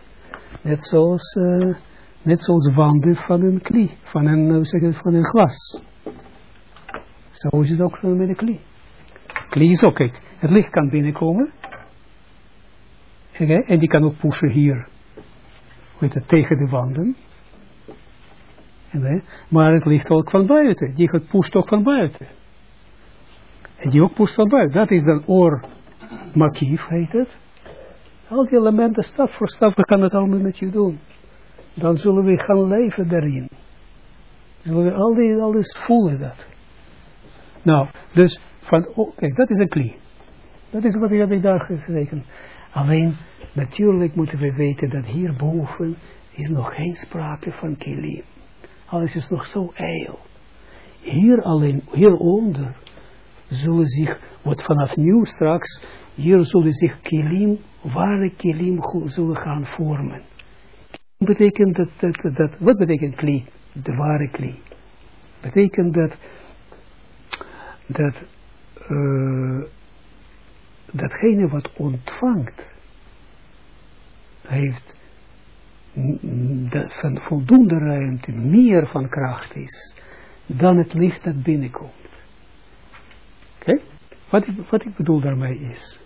Net zoals, uh, net zoals wanden van een klie, van een, zeg van een glas. Zo is het ook met de klie. Klie is ook, kijk, het licht kan binnenkomen. Okay, en die kan ook pushen hier, weet het, tegen de wanden. Maar het ligt ook van buiten. Die gaat pusht ook van buiten. En die ook pusht van buiten. Dat is dan oor makief heet het. Al die elementen, stap voor stap, we gaan het allemaal met je doen. Dan zullen we gaan leven daarin. Zullen we al die, alles voelen dat. Nou, dus, van, oh, kijk, dat is een klie. Dat is wat ik, daar gekregen. Alleen, natuurlijk moeten we weten dat hierboven is nog geen sprake van kilim. Alles is nog zo eil. Hier alleen, hieronder, zullen zich, wat vanaf nu straks, hier zullen zich kilim, ware kilim zullen gaan vormen. Betekent dat, dat, dat wat betekent kli? De ware kli. Betekent dat, dat, uh, datgene wat ontvangt, heeft van voldoende ruimte, meer van kracht is, dan het licht dat binnenkomt. Oké? Wat, ik, wat ik bedoel daarmee is,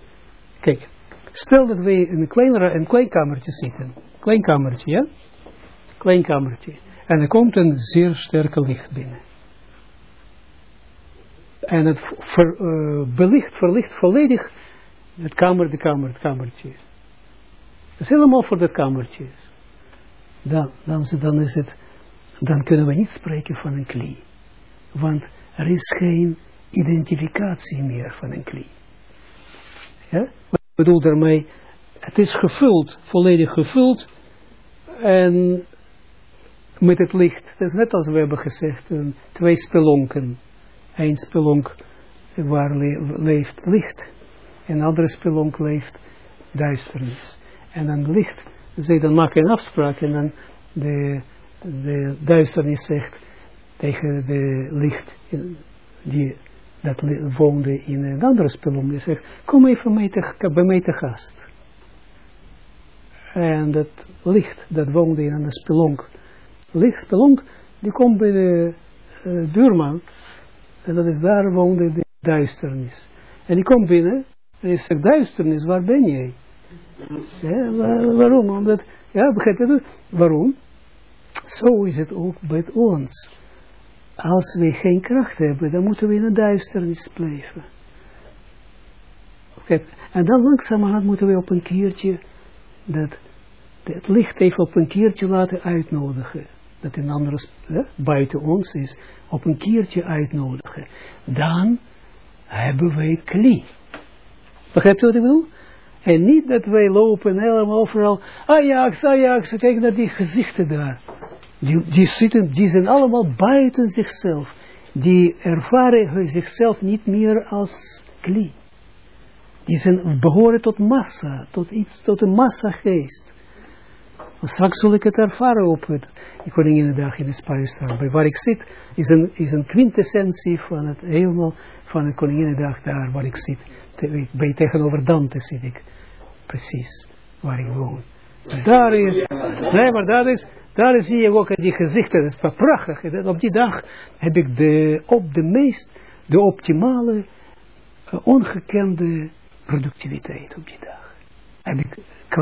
kijk, stel dat wij in een, kleinere, een klein kamertje zitten, klein kamertje, ja? Klein kamertje. En er komt een zeer sterke licht binnen. En het ver, uh, belicht, verlicht volledig het kamer, de kamer, het kamertje. Dat is helemaal voor dat kamertje. Dan, dan, dan, is het, dan kunnen we niet spreken van een klie. Want er is geen identificatie meer van een klie. Ja? Wat ik bedoel daarmee, het is gevuld, volledig gevuld, en met het licht. Het is net als we hebben gezegd, een, twee spelonken. Eén spelonk waar leeft licht, een andere spelonk leeft duisternis. En dan licht, ze dan maken een afspraak en dan de, de duisternis zegt tegen de licht, die dat woonde in een andere spelonk, die zegt, kom even mee bij mij te gast. En dat licht, dat woonde in een spelonk, licht spelonk, die komt bij de uh, en dat is daar woonde de duisternis. En die komt binnen, hij zegt, duisternis, waar ben jij? Waarom? Omdat, ja, begrijp je Waarom? Zo is het ook bij ons. Als we geen kracht hebben, dan moeten we in de duisternis blijven. Okay. En dan langzamerhand moeten we op een keertje dat, het licht even op een keertje laten uitnodigen. Dat een andere buiten ons is, op een keertje uitnodigen. Dan hebben wij klie. Begrijpt u wat ik bedoel? En niet dat wij lopen helemaal overal, Ajax, Ajax, kijk naar die gezichten daar. Die, die, zitten, die zijn allemaal buiten zichzelf. Die ervaren zichzelf niet meer als kli. Die zijn, behoren tot massa, tot iets, tot een massageest. Straks zal ik het ervaren op het Koninginnedag in de Spuistraat. Bij waar ik zit is een, is een quintessentie van het helemaal van de Koninginnedag daar waar ik zit. Bij tegenover Dante zit ik. Precies waar ik woon. Daar is, nee maar daar is, daar zie je ook die gezichten, dat is prachtig. Op die dag heb ik de, op de meest, de optimale, uh, ongekende productiviteit op die dag. Heb ik,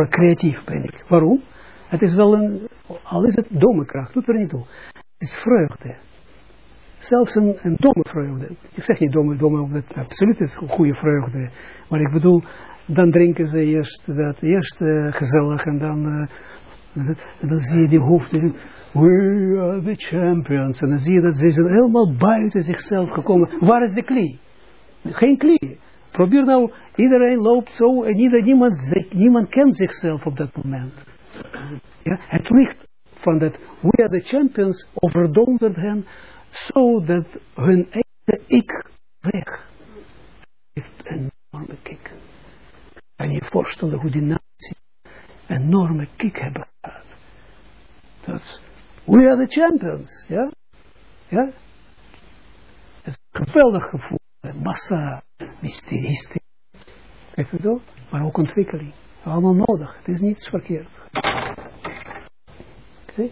creatief ben ik. Waarom? Het is wel een, al is het domme kracht, doet er niet toe. Het is vreugde. Zelfs een, een domme vreugde. Ik zeg niet domme, domme, omdat absoluut is een goede vreugde. Maar ik bedoel, dan drinken ze eerst dat, eerst gezellig en dan, en dan zie je die hoofden, we are the champions. En dan zie je dat ze zijn helemaal buiten zichzelf gekomen. Waar is de klie? Geen klie. Probeer nou, iedereen loopt zo en niemand, niemand kent zichzelf op dat moment. Ja, het licht van dat we are the champions overdondert hen, zodat hun eigen ik weg heeft een enorme kick. Kan je voorstellen hoe die natie een enorme kick hebben gehad. Dat we are the champions, ja? Ja? Het is een geweldig gevoel, massa, hysterie. Kijk je dat? Maar ook ontwikkeling. Allemaal nodig. Het is niets verkeerd. Oké?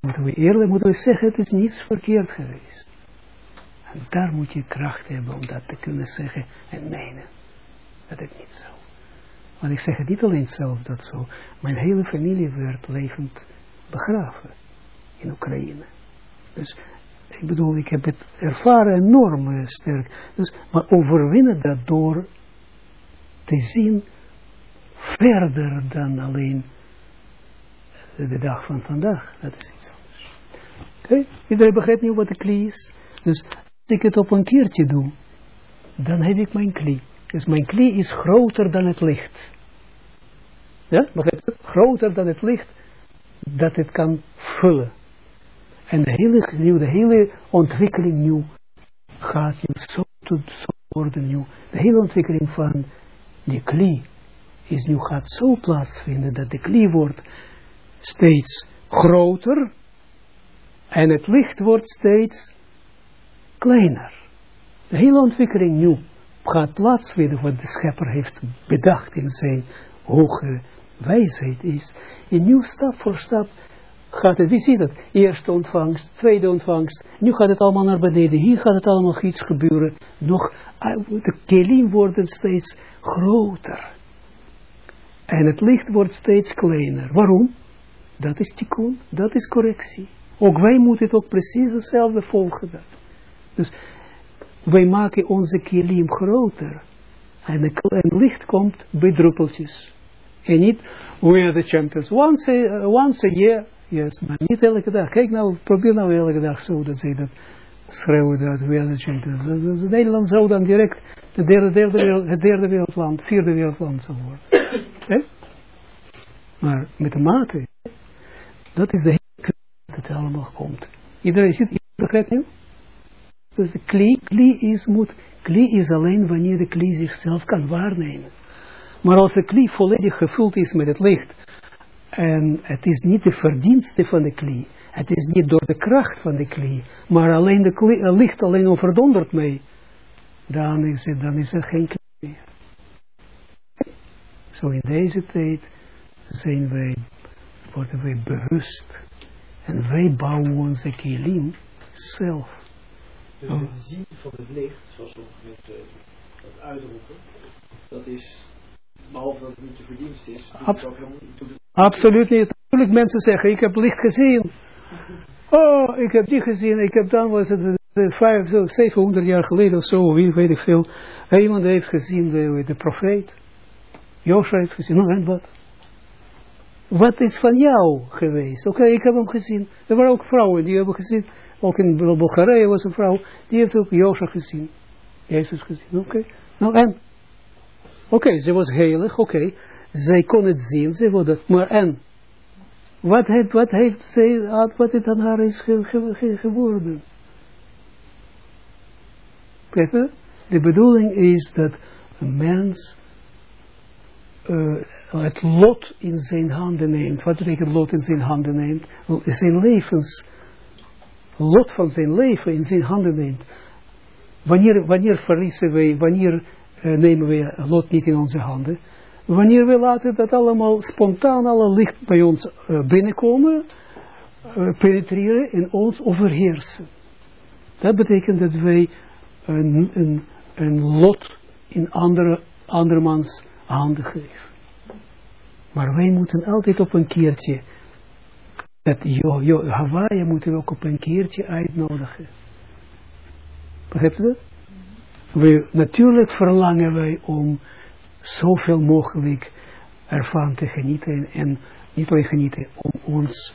Moeten we eerlijk moeten we zeggen, het is niets verkeerd geweest. En daar moet je kracht hebben om dat te kunnen zeggen en menen. Dat is niet zo. Want ik zeg het niet alleen zelf dat zo. Mijn hele familie werd levend begraven in Oekraïne. Dus ik bedoel, ik heb het ervaren enorm sterk. Dus, maar overwinnen dat door te zien verder dan alleen de dag van vandaag. Dat is iets anders. Oké, iedereen begrijpt nu wat de kli is? Dus als ik het op een keertje doe, dan heb ik mijn kli. Dus mijn kli is groter dan het licht. Ja, begrijp je? Groter dan het licht, dat het kan vullen. En de hele, de hele ontwikkeling nu gaat nu zo, zo worden nu. De hele ontwikkeling van die kli is nu gaat zo plaatsvinden dat de kli wordt steeds groter en het licht wordt steeds kleiner. De hele ontwikkeling nu gaat plaatsvinden wat de schepper heeft bedacht in zijn hoge wijsheid is. En nu stap voor stap gaat het, wie ziet het? Eerste ontvangst, tweede ontvangst, nu gaat het allemaal naar beneden, hier gaat het allemaal iets gebeuren, nog, ah, de kelim worden steeds groter. En het licht wordt steeds kleiner. Waarom? Dat is tikkun, dat is correctie. Ook wij moeten het ook precies hetzelfde volgen. Dus wij maken onze kelim groter. En het licht komt bij druppeltjes. En niet, we are the champions. Once a, once a year, yes, maar niet elke dag. Kijk nou, probeer nou elke dag zo dat ze dat schreeuwen dat we are the champions. Nederland zou dan direct de derde, derde wereld, het derde wereldland, vierde wereldland zou worden. Maar met de mate, dat is de hele dat het allemaal komt. Iedereen ziet, iedereen begrijpt nu? Dus de kli, kli is, moet, kli is alleen wanneer de kli zichzelf kan waarnemen. Maar als de kli volledig gevuld is met het licht, en het is niet de verdienste van de kli, het is niet door de kracht van de kli, maar alleen de kli, het licht alleen overdondert mee, dan is, het, dan is er geen kli meer. Zo in deze tijd zijn wij, worden wij bewust en wij bouwen onze kilim zelf. Dus het zien van het licht, zoals we met uh, dat uitroepen, dat is, behalve dat het niet je verdienst is, Abs ook Absoluut niet. Natuurlijk mensen zeggen, ik heb licht gezien. Oh, ik heb die gezien, ik heb dan was het vijf, 700 jaar geleden of zo, wie weet ik veel. Iemand heeft gezien de, de profeet. Joshua heeft gezien, nou en wat? Wat is van jou geweest? Oké, okay, ik heb hem gezien. Er waren ook vrouwen die hebben gezien. Ook in Bulgarije was een vrouw, die heeft ook Joshua gezien. Jezus gezien, oké. Okay. Nou en? Oké, ze was heilig, oké. Okay. Zij kon het zien, ze wilde, maar en? Wat heeft, wat heeft zij, wat het aan haar is ge, ge, ge, geworden? De bedoeling is dat een mens uh, het lot in zijn handen neemt. Wat betekent lot in zijn handen neemt? Zijn levens, lot van zijn leven in zijn handen neemt. Wanneer, wanneer verliezen wij, wanneer uh, nemen wij lot niet in onze handen? Wanneer we laten dat allemaal spontaan, alle licht bij ons uh, binnenkomen, uh, penetreren en ons overheersen. Dat betekent dat wij een, een, een lot in andere, andermans handen geven. Maar wij moeten altijd op een keertje, dat jo, jo, Hawaii moeten we ook op een keertje uitnodigen. Begrijpt u dat? We, natuurlijk verlangen wij om zoveel mogelijk ervan te genieten en niet alleen genieten, om ons,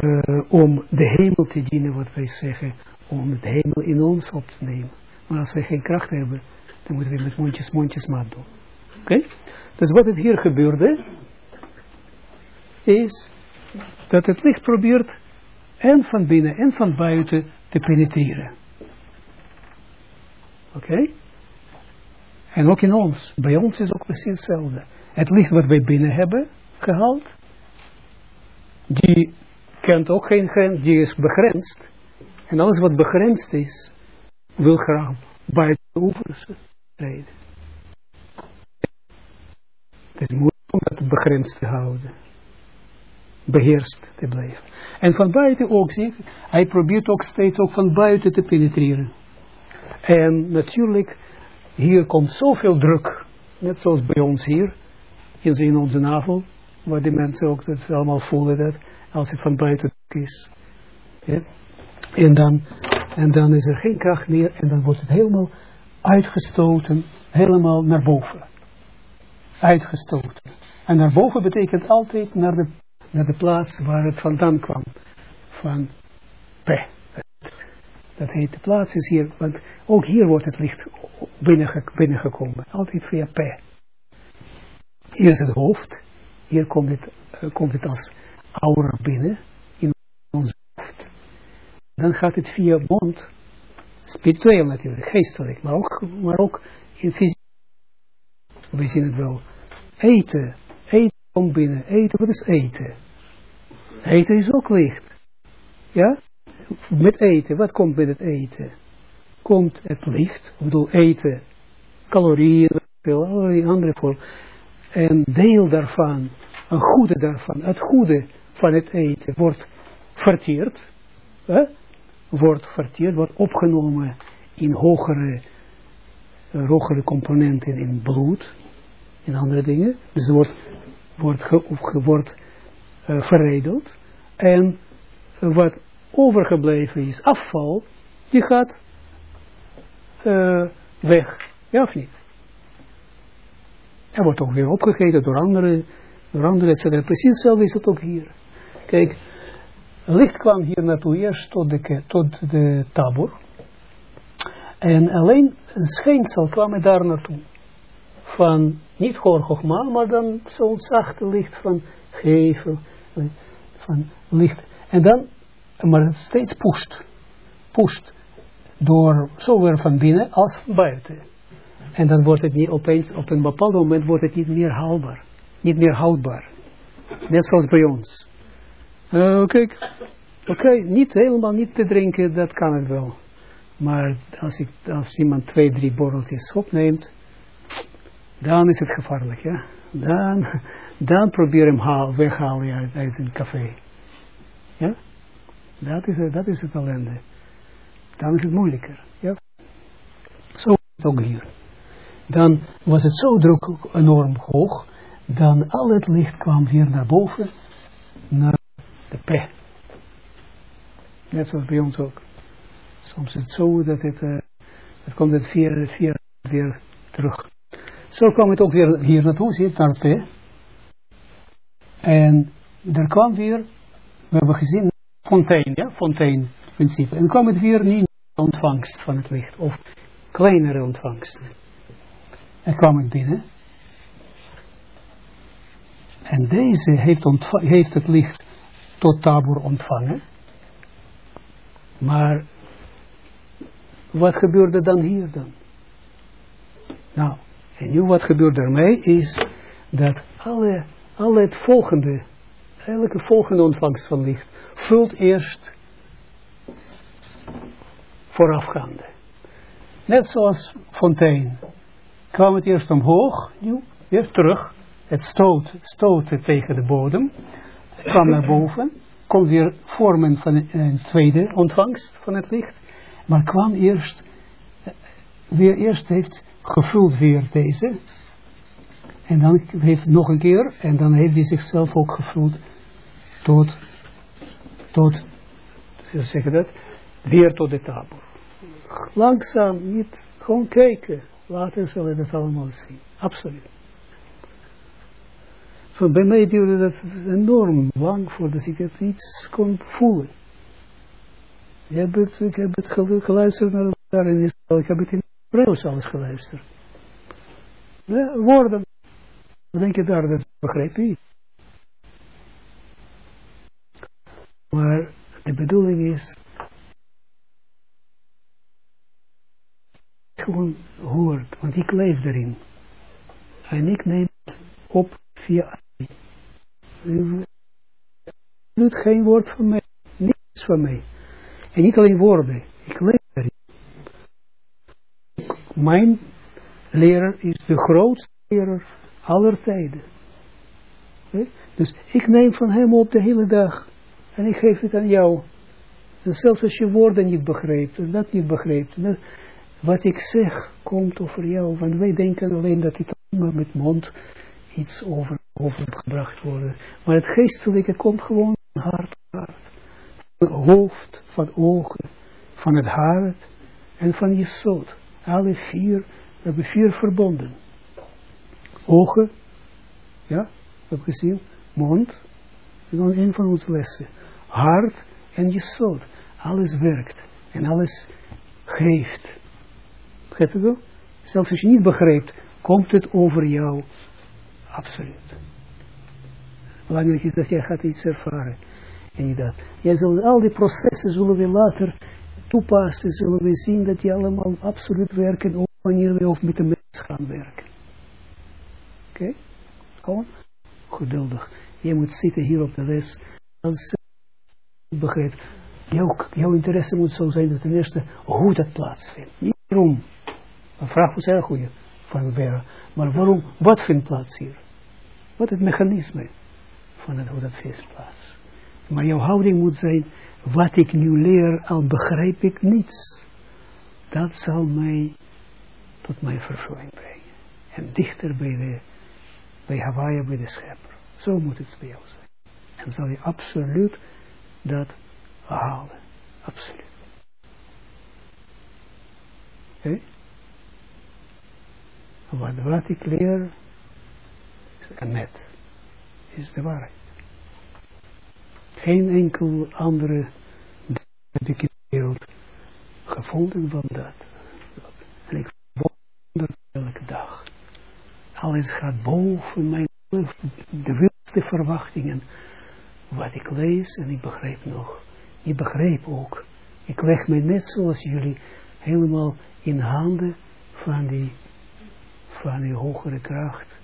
uh, om de hemel te dienen, wat wij zeggen, om de hemel in ons op te nemen. Maar als wij geen kracht hebben, dan moeten we met mondjes, mondjes maat doen. Oké? Dus wat het hier gebeurde, is dat het licht probeert en van binnen en van buiten te penetreren. Oké? En ook in ons. Bij ons is ook precies hetzelfde. Het licht wat wij binnen hebben gehaald, die kent ook geen grens, die is begrensd. En alles wat begrensd is, wil graag buiten de oevers treden. Het is moeilijk om dat begrensd te houden. Beheerst te blijven. En van buiten ook, zie hij probeert ook steeds ook van buiten te penetreren. En natuurlijk hier komt zoveel druk, net zoals bij ons hier, in onze navel, waar die mensen ook dat allemaal voelen dat, als het van buiten is. Ja? En, dan, en dan is er geen kracht meer en dan wordt het helemaal uitgestoten, helemaal naar boven. Uitgestoten. En daarboven betekent altijd naar de, naar de plaats waar het vandaan kwam. Van P. Dat heet de plaats is hier, want ook hier wordt het licht binnenge, binnengekomen. Altijd via P. Hier is het hoofd. Hier komt het, uh, komt het als aura binnen in ons hoofd. Dan gaat het via mond, spiritueel natuurlijk, geestelijk, maar ook, maar ook in fysiek. We zien het wel. Eten, eten komt binnen. Eten, wat is eten? Eten is ook licht. Ja? Met eten, wat komt met het eten? Komt het licht, ik bedoel eten, calorieën, allerlei andere vormen. En deel daarvan, een goede daarvan, het goede van het eten wordt verteerd, hè? wordt verteerd, wordt opgenomen in hogere, uh, hogere componenten in bloed, in andere dingen. Dus wordt, wordt, ge, wordt uh, verredeld. En wat overgebleven is, afval, die gaat uh, weg. Ja of niet? Hij wordt ook weer opgegeten door anderen, door anderen, etc. Precies hetzelfde is het ook hier. Kijk, licht kwam hier naartoe eerst tot de, tot de tabor. En alleen een schijnsel kwam daar naartoe. Van, niet Gorgogma, maar dan zo'n zachte licht van geven, van licht. En dan, maar het steeds pusht. Pusht door zowel van binnen als van buiten. En dan wordt het niet opeens, op een bepaald moment wordt het niet meer haalbaar. Niet meer houdbaar. Net zoals bij ons. Uh, kijk, oké, niet helemaal niet te drinken, dat kan het wel. Maar als, ik, als iemand twee, drie borreltjes opneemt, dan is het gevaarlijk, ja. Dan, dan probeer hem haal, weghalen uit, uit een café. Ja? Dat is, dat is het ellende. Dan is het moeilijker, ja. Zo ook hier. Dan was het zo druk enorm hoog, dan al het licht kwam weer naar boven, naar de P. Net zoals bij ons ook. Soms is het zo dat het, uh, het komt het vier, weer terug. Zo kwam het ook weer hier naartoe, je, naar P. En er kwam weer, we hebben gezien, fontein, ja, fontein principe. En kwam het weer niet ontvangst van het licht, of kleinere ontvangst. En kwam het binnen. En deze heeft, heeft het licht tot Tabor ontvangen. Maar wat gebeurde dan hier dan? Nou, en nu wat gebeurt ermee is dat alle, alle het volgende, elke volgende ontvangst van licht, vult eerst voorafgaande. Net zoals fontein. Kwam het eerst omhoog, weer terug. Het stoot, stootte tegen de bodem. kwam naar boven. Komt weer vormen van een, tweede ontvangst van het licht. Maar kwam eerst, weer eerst heeft gevuld weer deze. En dan heeft nog een keer, en dan heeft hij zichzelf ook gevuld tot, tot, zeg je dat, weer tot de tafel. Langzaam, niet, gewoon kijken. Later zullen we dat allemaal zien. Absoluut. Voor bij mij duurde dat enorm lang voordat ik het iets kon voelen. Ik heb het, ik heb het geluisterd naar elkaar in Israël. Ik heb het in Hebreeuws alles geluisterd. Ja, woorden. Denk je daar? Dat begrijp je Maar de bedoeling is gewoon hoort, want ik leef erin. En ik neem het op via u doet geen woord van mij, niets van mij. En niet alleen woorden, ik leef erin. Mijn leraar is de grootste leraar aller tijden. Dus ik neem van hem op de hele dag. En ik geef het aan jou. En zelfs als je woorden niet begrijpt, en dat niet begrijpt. wat ik zeg, komt over jou. Want wij denken alleen dat het maar met mond iets over, overgebracht wordt. Maar het geestelijke komt gewoon van hart hart. Van hoofd, van ogen, van het hart en van je zoot. Alle vier, hebben vier verbonden. Ogen, ja, heb gezien? Mond, is dan een van onze lessen. Hart en je zoot. Alles werkt. En alles geeft. Begrijp je wel? Zelfs als je niet begrijpt, komt het over jou. Absoluut. Belangrijk is dat jij gaat iets ervaren. En niet dat. Jij zult al die processen zullen we later toepassen. Zullen we zien dat die allemaal absoluut werken. Ook wanneer we ook met de mens gaan werken. Oké? Okay? Gewoon geduldig. Je moet zitten hier op de les. Je begrijpt. Jouw, jouw interesse moet zo zijn dat ten eerste hoe dat plaatsvindt. Niet waarom. Een vraag was heel goede van. Maar waarom, wat vindt plaats hier? Wat het mechanisme van het, hoe dat vindt plaats. Maar jouw houding moet zijn, wat ik nu leer, al begrijp ik niets. Dat zal mij tot mijn vervulling brengen. En dichter bij de, bij Hawaii, bij de schepper. Zo moet het bij jou zijn. En zal je absoluut dat halen. Absoluut. Okay? Wat, ik leer, is net. Is de waarheid. Geen enkel andere heb ik in de wereld gevonden van dat. En ik wonder elke dag. Alles gaat boven mijn de wildste verwachtingen. Wat ik lees en ik begrijp nog. Ik begrijp ook. Ik leg me net zoals jullie helemaal in handen van die, van die hogere kracht.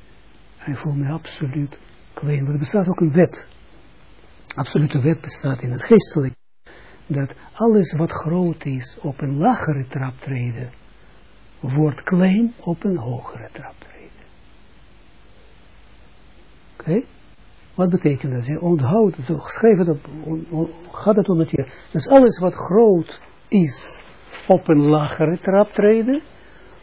En ik voel me absoluut klein. Maar er bestaat ook een wet. Absolute wet bestaat in het geestelijk. Dat alles wat groot is op een lagere traptreden, wordt klein op een hogere traptreden. Oké? Wat betekent dat? Je onthoudt, zo het on, on, gaat het om hier. Dus alles wat groot is op een lagere traptreden,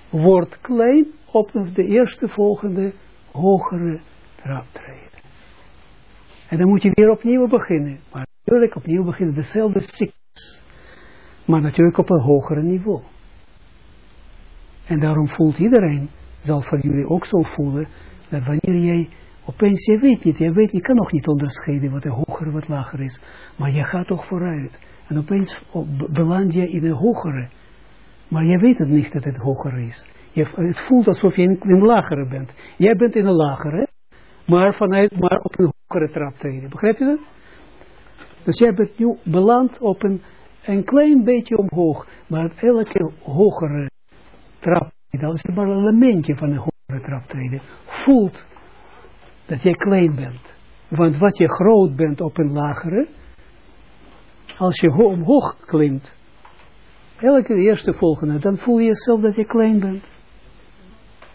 wordt klein op de eerste volgende hogere traptreden. En dan moet je weer opnieuw beginnen. Maar natuurlijk opnieuw beginnen, dezelfde cyclus. Maar natuurlijk op een hoger niveau. En daarom voelt iedereen, zal voor jullie ook zo voelen, dat wanneer jij opeens, je weet niet, je weet, je kan nog niet onderscheiden wat een hoger wat lager is. Maar je gaat toch vooruit. En opeens beland je in een hogere. Maar je weet het niet dat het hoger is. Je, het voelt alsof je in een lagere bent. Jij bent in een lagere, maar, vanuit, maar op een hogere traptreden. Begrijp je dat? Dus jij bent nu beland op een, een klein beetje omhoog, maar elke hogere traptreden, dat is maar een elementje van een hogere traptreden, voelt dat jij klein bent. Want wat je groot bent op een lagere, als je omhoog klimt, elke eerste volgende, dan voel je jezelf dat je klein bent.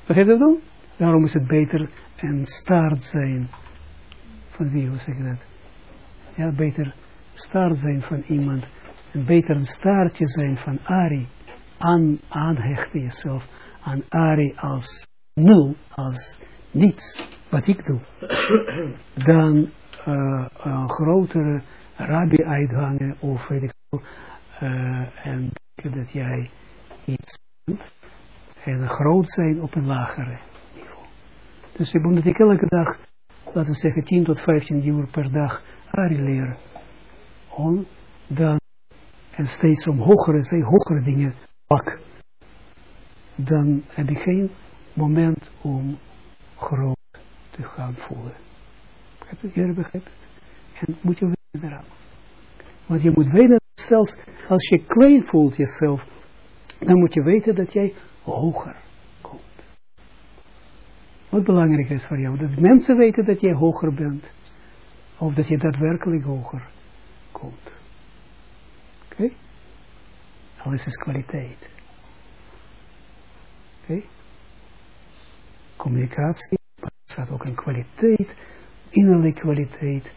Begrijp je dat dan? Daarom is het beter een staart zijn van wie, hoe zeg je dat? Ja, beter staart zijn van iemand. Beter een staartje zijn van Ari. Aan, aanhechten jezelf aan Ari als nul, als niets wat ik doe. Dan uh, een grotere rabbi uithangen of weet ik veel. Uh, en dat jij iets bent. En groot zijn op een lagere niveau. Dus je moet ik elke dag laten we zeggen 10 tot 15 uur per dag Ari leren. Om dan, en steeds om hogere, zeg, hogere dingen pak. Dan heb ik geen moment om groot te gaan voelen. Begrijp je? Het? En moet je weten eraan. Want je moet weten, zelfs als je klein voelt jezelf, dan moet je weten dat jij hoger wat belangrijk is voor jou. Dat mensen weten dat jij hoger bent. Of dat je daadwerkelijk hoger komt. Oké? Alles is kwaliteit. Oké? Communicatie staat ook een kwaliteit, innerlijke kwaliteit,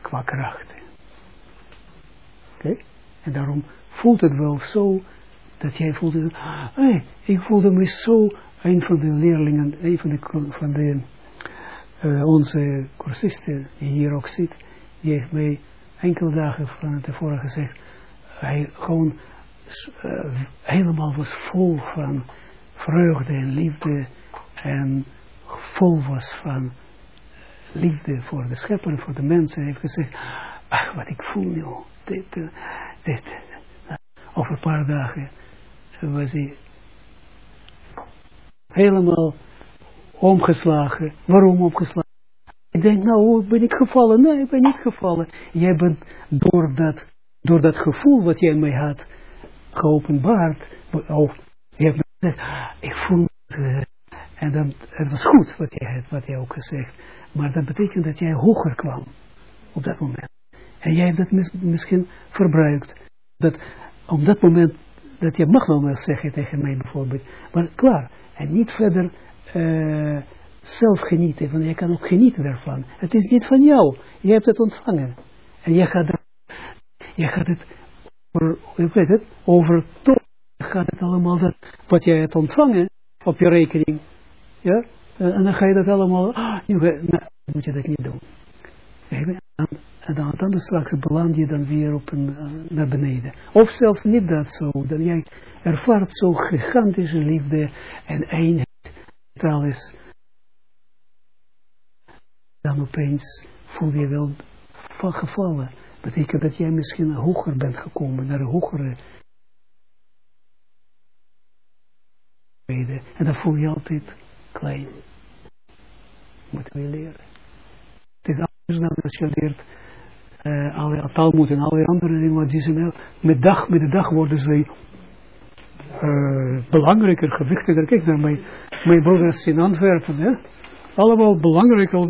qua krachten. Oké? En daarom voelt het wel zo, dat jij voelt, hey, ik voelde me zo een van de leerlingen, een van de, van de uh, onze cursisten die hier ook zit, die heeft mij enkele dagen van tevoren gezegd, hij gewoon uh, helemaal was vol van vreugde en liefde en vol was van liefde voor de schepper, voor de mensen, heeft gezegd, ach, wat ik voel nu, dit, uh, dit. over een paar dagen was hij helemaal omgeslagen. Waarom omgeslagen? Ik denk, nou, ben ik gevallen? Nee, ik ben niet gevallen. Jij bent door dat, door dat gevoel wat jij mij had geopenbaard, of je hebt gezegd, ik voel het, en dan, het was goed wat jij, wat jij ook gezegd, maar dat betekent dat jij hoger kwam op dat moment. En jij hebt dat mis, misschien verbruikt. Dat op dat moment, dat je mag wel zeggen tegen mij bijvoorbeeld, maar klaar, en niet verder uh, zelf genieten, want je kan ook genieten daarvan. Het is niet van jou, je hebt het ontvangen. En je gaat, je gaat het, over, weet het, over gaat het allemaal, dat, wat jij hebt ontvangen op je rekening, ja, en dan ga je dat allemaal, ah, nu nou, moet je dat niet doen. En dan, dan straks beland je dan weer op een, uh, naar beneden. Of zelfs niet dat zo, dan jij ervaart zo gigantische liefde en eenheid, alles. Dan opeens voel je wel van gevallen. Betekent dat jij misschien hoger bent gekomen, naar een hogere En dan voel je altijd klein. Moeten we leren. Het is anders dan als je leert uh, alle Talmud en alle andere dingen, want die zijn met, dag, met de dag worden ze uh, belangrijker, gewichtiger. Kijk naar mijn, mijn in Antwerpen, hè? allemaal belangrijker.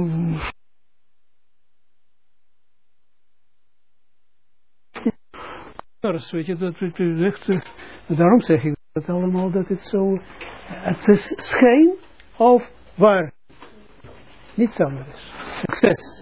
Weet je, dat, echt, uh, daarom zeg ik dat allemaal, dat het zo, het is schijn of waar. Niets anders. Succes.